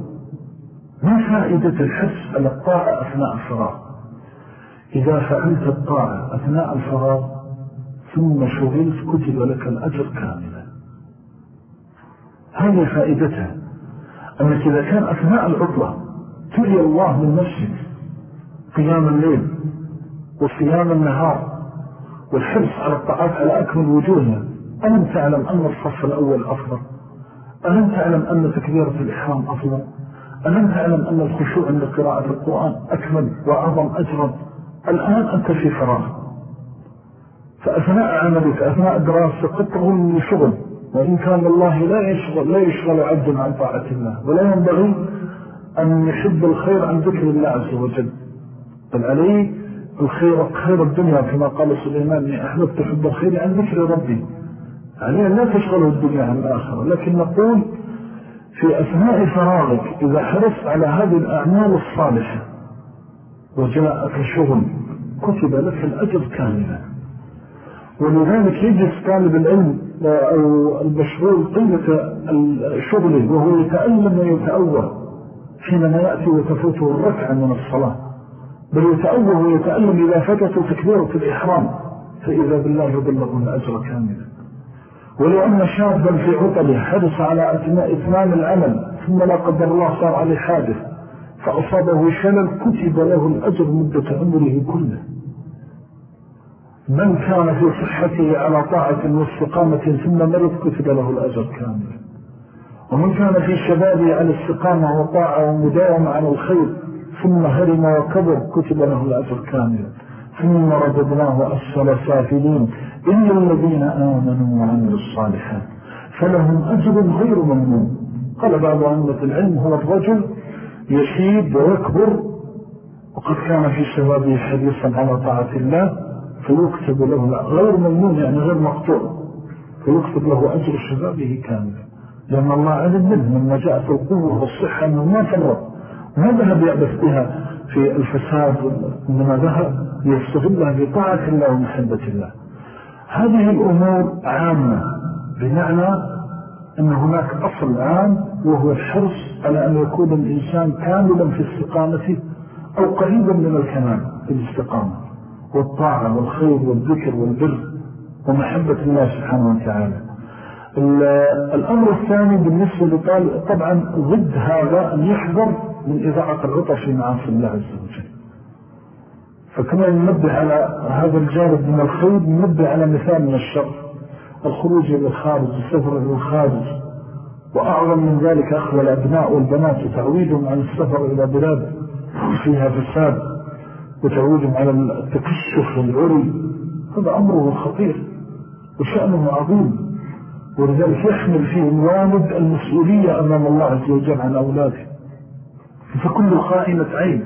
ما فائدة الحس على الطاعة أثناء الفراغ؟ إذا فعلت الطاعة أثناء الفراغ ثم شغلت كتب لك الأجر كاملا. هذه فائدتها أنك إذا كان أثناء العطلة تلي الله من نفسك قيام الليل وصيام النهار والحرص على الطاعات على أكمل وجوهها ألم تعلم أن الصف الأول أفضل؟ ألم تعلم أن تكبيرة الإحرام أفضل؟ ألم تعلم أن الخشوع عند قراءة القرآن أكمل وأعظم أجرا؟ الآن أنت في فراغ. فأثناء عملك أثناء دراسة قد تغل شغل وإن كان الله لا يشغل, لا يشغل عبد عن طاعة الله ولا ينبغي أن يحب الخير عن ذكر الله عز وجل. بل عليه الخير خير الدنيا كما قال سليمان أني أحببت حب الخير عن ذكر ربي. عليه لا تشغله الدنيا عن الآخرة لكن نقول في أثناء فراغك إذا حرصت على هذه الأعمال الصالحة وجاءك شغل كتب لك الأجر كاملا. ولذلك يجلس طالب العلم أو المشغول قيمة شغله وهو يتألم ويتأوه حينما يأتي وتفوته الركعة من الصلاة. بل يتأوه ويتألم إذا فتته تكبيرة الإحرام فإذا بالله يبلغ الأجر كاملا. ولو أن شابا في عطله حدث على إتمام العمل ثم لا قدر الله صار عليه حادث فأصابه شلل كتب له الأجر مدة عمره كله. من كان في صحته على طاعة واستقامة ثم مرض كتب له الأجر كامل. ومن كان في شبابه على استقامة وطاعة ومداومة على الخير ثم هرم وكبر كتب له الأجر كامل. ثم رددناه أسفل سافلين. إلا الذين آمنوا وعملوا الصالحات فلهم أجر غير ممنون. قال بعض أمة العلم هو الرجل يشيد ويكبر. وقد كان في شبابه حديثا على طاعة الله. فيكتب له غير ممنون يعني غير مقطوع. فيكتب له أجر شبابه كاملا. لأن الله علم منه لما جاءت القوة والصحة أنه ما فرط ما ذهب يعبث بها في الفساد إنما ذهب ليستغلها بطاعة الله ومحبة الله. هذه الأمور عامة بمعنى أن هناك أصل عام وهو الحرص على أن يكون الإنسان كاملا في استقامته أو قريبا من الكمال في الاستقامة. والطاعة والخير والذكر والبر ومحبة الله سبحانه وتعالى. الأمر الثاني بالنسبة لطالب طبعا ضد هذا أن يحذر من إذاعة العطر في معاصي الله عز وجل. فكما ننبه على هذا الجانب من الخير ننبه على مثال من الشر. الخروج إلى الخارج السفر إلى الخارج. وأعظم من ذلك أخذ الأبناء والبنات وتعويدهم عن السفر إلى بلاد فيها فساد. وتعويدهم على التكشف والعري هذا أمره خطير وشأنه عظيم ولذلك يحمل فيه الوالد المسؤولية أمام الله عز وجل عن أولاده. فكل خائنة عين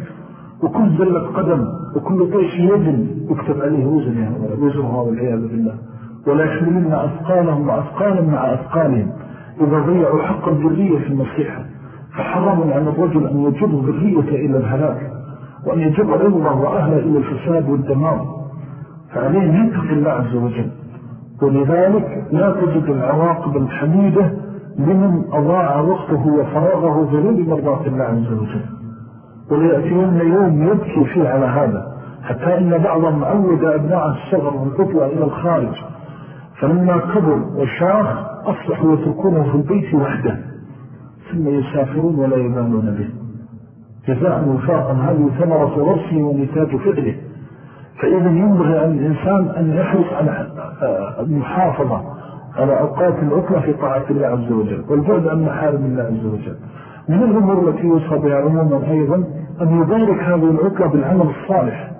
وكل زلة قدم وكل طيش يد يكتب عليه وزنها وزنها والعياذ بالله. ولا يحملن أثقالهم وأثقالا مع أثقالهم. إذا ضيعوا حق الذرية في المسيحة فحرام عن الرجل أن يجر الذرية إلى الهلاك. وأن يجر الله وأهله إلى الفساد والدمار فعليه ينتقي الله عز وجل. ولذلك لا تجد العواقب الحميدة لمن أضاع وقته وفراغه غير مرضات الله عز وجل. وليأتيون يوم يبكي فيه على هذا. حتى إن بعضهم معود أبناء الصغر والقطوة إلى الخارج. فلما كبر وشاخ أصلحوا يتركونه في البيت وحده. ثم يسافرون ولا يبالون به. جزاء وفاقا هذه ثمرة رسل ونتاج فعله فإذا ينبغي على الإنسان أن يحرص على المحافظة على أوقات العطلة في طاعة الله عز وجل والبعد عن محارم الله عز وجل. من الأمور التي يوصى بها عموما أيضا أن يبارك هذه العطلة بالعمل الصالح.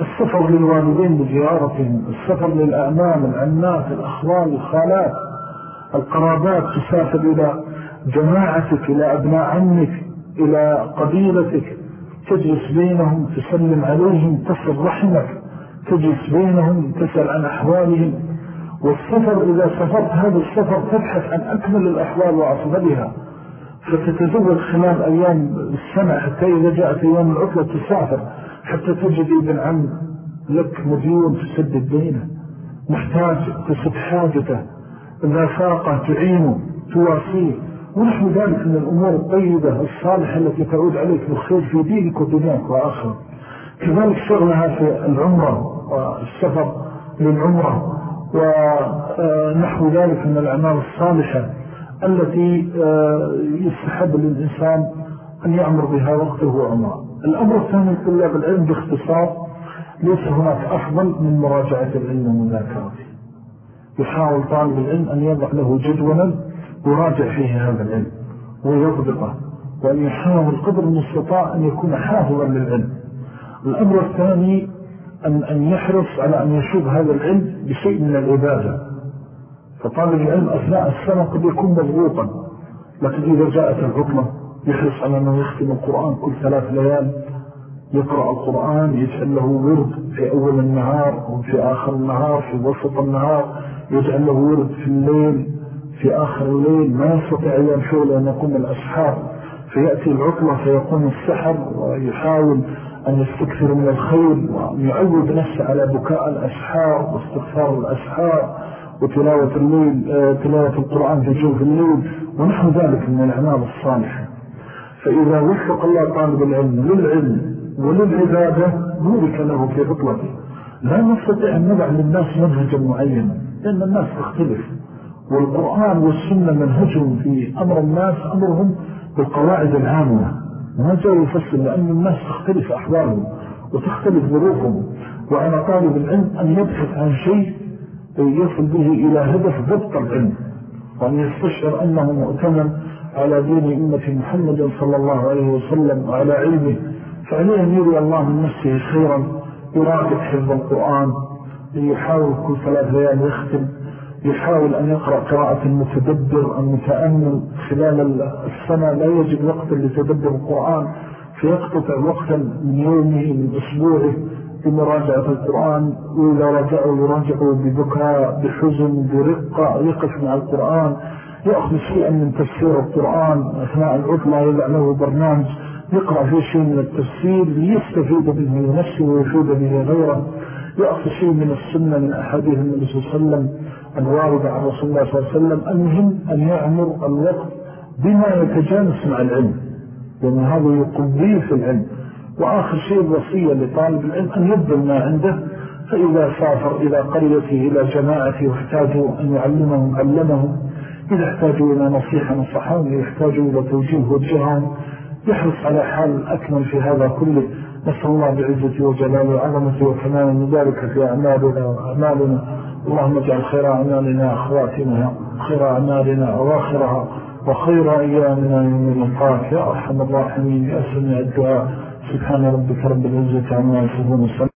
السفر للوالدين بزيارتهم السفر للأعمام العنات الأخوال الخالات القرابات تسافر إلى جماعتك إلى أبناء عمك. إلى قبيلتك تجلس بينهم تسلم عليهم تصل رحمك تجلس بينهم تسأل عن أحوالهم. والسفر إذا سفرت هذا السفر تبحث عن أكمل الأحوال وأفضلها. فتتزوج خلال أيام السنة حتى إذا جاءت أيام العطلة تسافر. حتى تجد ابن عم لك مديون تسدد دينه. محتاج تسد حاجته. إذا فاقه تعينه تواسيه. ونحن ذلك من الأمور الطيبة الصالحة التي تعود عليك بالخير في دينك ودنياك وآخر كذلك شغلها في العمرة والسفر للعمرة ونحو ذلك من الأعمال الصالحة التي آه، يستحب للإنسان أن يعمر بها وقته وعمره. الأمر الثاني طلاب العلم باختصار ليس هناك أفضل من مراجعة العلم ومذاكرته يحاول طالب العلم أن يضع له جدولا يراجع فيه هذا العلم ويضبطه وأن يحاول قدر المستطاع أن يكون حافظا للعلم. الأمر الثاني أن, أن يحرص على أن يشوف هذا العلم بشيء من العبادة. فطالب العلم أثناء السنة قد يكون مضغوطا لكن إذا جاءت العطلة يحرص على أنه يختم القرآن كل ثلاث ليال يقرأ القرآن يجعل له ورد في أول النهار وفي آخر النهار في وسط النهار يجعل له ورد في الليل. في آخر الليل ما يستطيع يمشوا لأن يقوم الأسحار. فيأتي العطلة فيقوم السحر ويحاول أن يستكثر من الخير وأن يعود نفسه على بكاء الأسحار واستغفار الأسحار وتلاوة الليل آه، تلاوة القرآن في جوف الليل. ونحن ذلك من الأعمال الصالحة. فإذا وفق الله طالب العلم للعلم وللعبادة بورك له في عطلته. لا نستطيع أن نضع للناس منهجا معينا لأن الناس تختلف. والقرآن والسنة منهجهم في أمر الناس أمرهم بالقواعد العامة. ما جاء يفصل لأن الناس تختلف أحوالهم وتختلف ظروفهم. وعلى طالب العلم أن يبحث عن شيء يصل به إلى هدف ضبط العلم وأن يستشعر أنه مؤتمن على دين أمة محمد صلى الله عليه وسلم وعلى علمه. فعليه أن يري الله من نفسه خيرا يراقب حفظ القرآن يحاول كل ثلاث ليال يختم. يحاول أن يقرأ قراءة المتدبر المتأمل خلال السنة لا يجد وقتا لتدبر القرآن فيقتطع وقتا من يومه من أسبوعه بمراجعة القرآن. وإذا رجعوا يراجعوا ببكاء بحزن برقة يقف مع القرآن. يأخذ شيئا من تفسير القرآن أثناء العطلة يضع له برنامج. يقرأ فيه شيء من التفسير ليستفيد به نفسه ويفيد به غيره. يأخذ شيء من السنة من أحاديث النبي صلى الله عليه وسلم. الواردة عن رسول الله صلى الله عليه وسلم المهم أن يعمر الوقت بما يتجانس مع العلم لأن هذا يقضيه في العلم. وآخر شيء الوصية لطالب العلم أن يبذل ما عنده فإذا سافر إلى قريته إلى جماعته واحتاجوا أن يعلمهم علمهم. إذا احتاجوا إلى نصيحة نصحهم إذا احتاجوا إلى توجيه وجههم. يحرص على حال الأكمل في هذا كله. نسأل الله بعزة وجلال وعظمة وكمال مباركة في أعمالنا وأعمالنا. اللهم اجعل خير أعمالنا أخواتنا خير أعمالنا أواخرها وخير أيامنا يوم القاك يا أرحم الراحمين. يا سمع الدعاء. سبحان ربك رب العزة عما يصفون.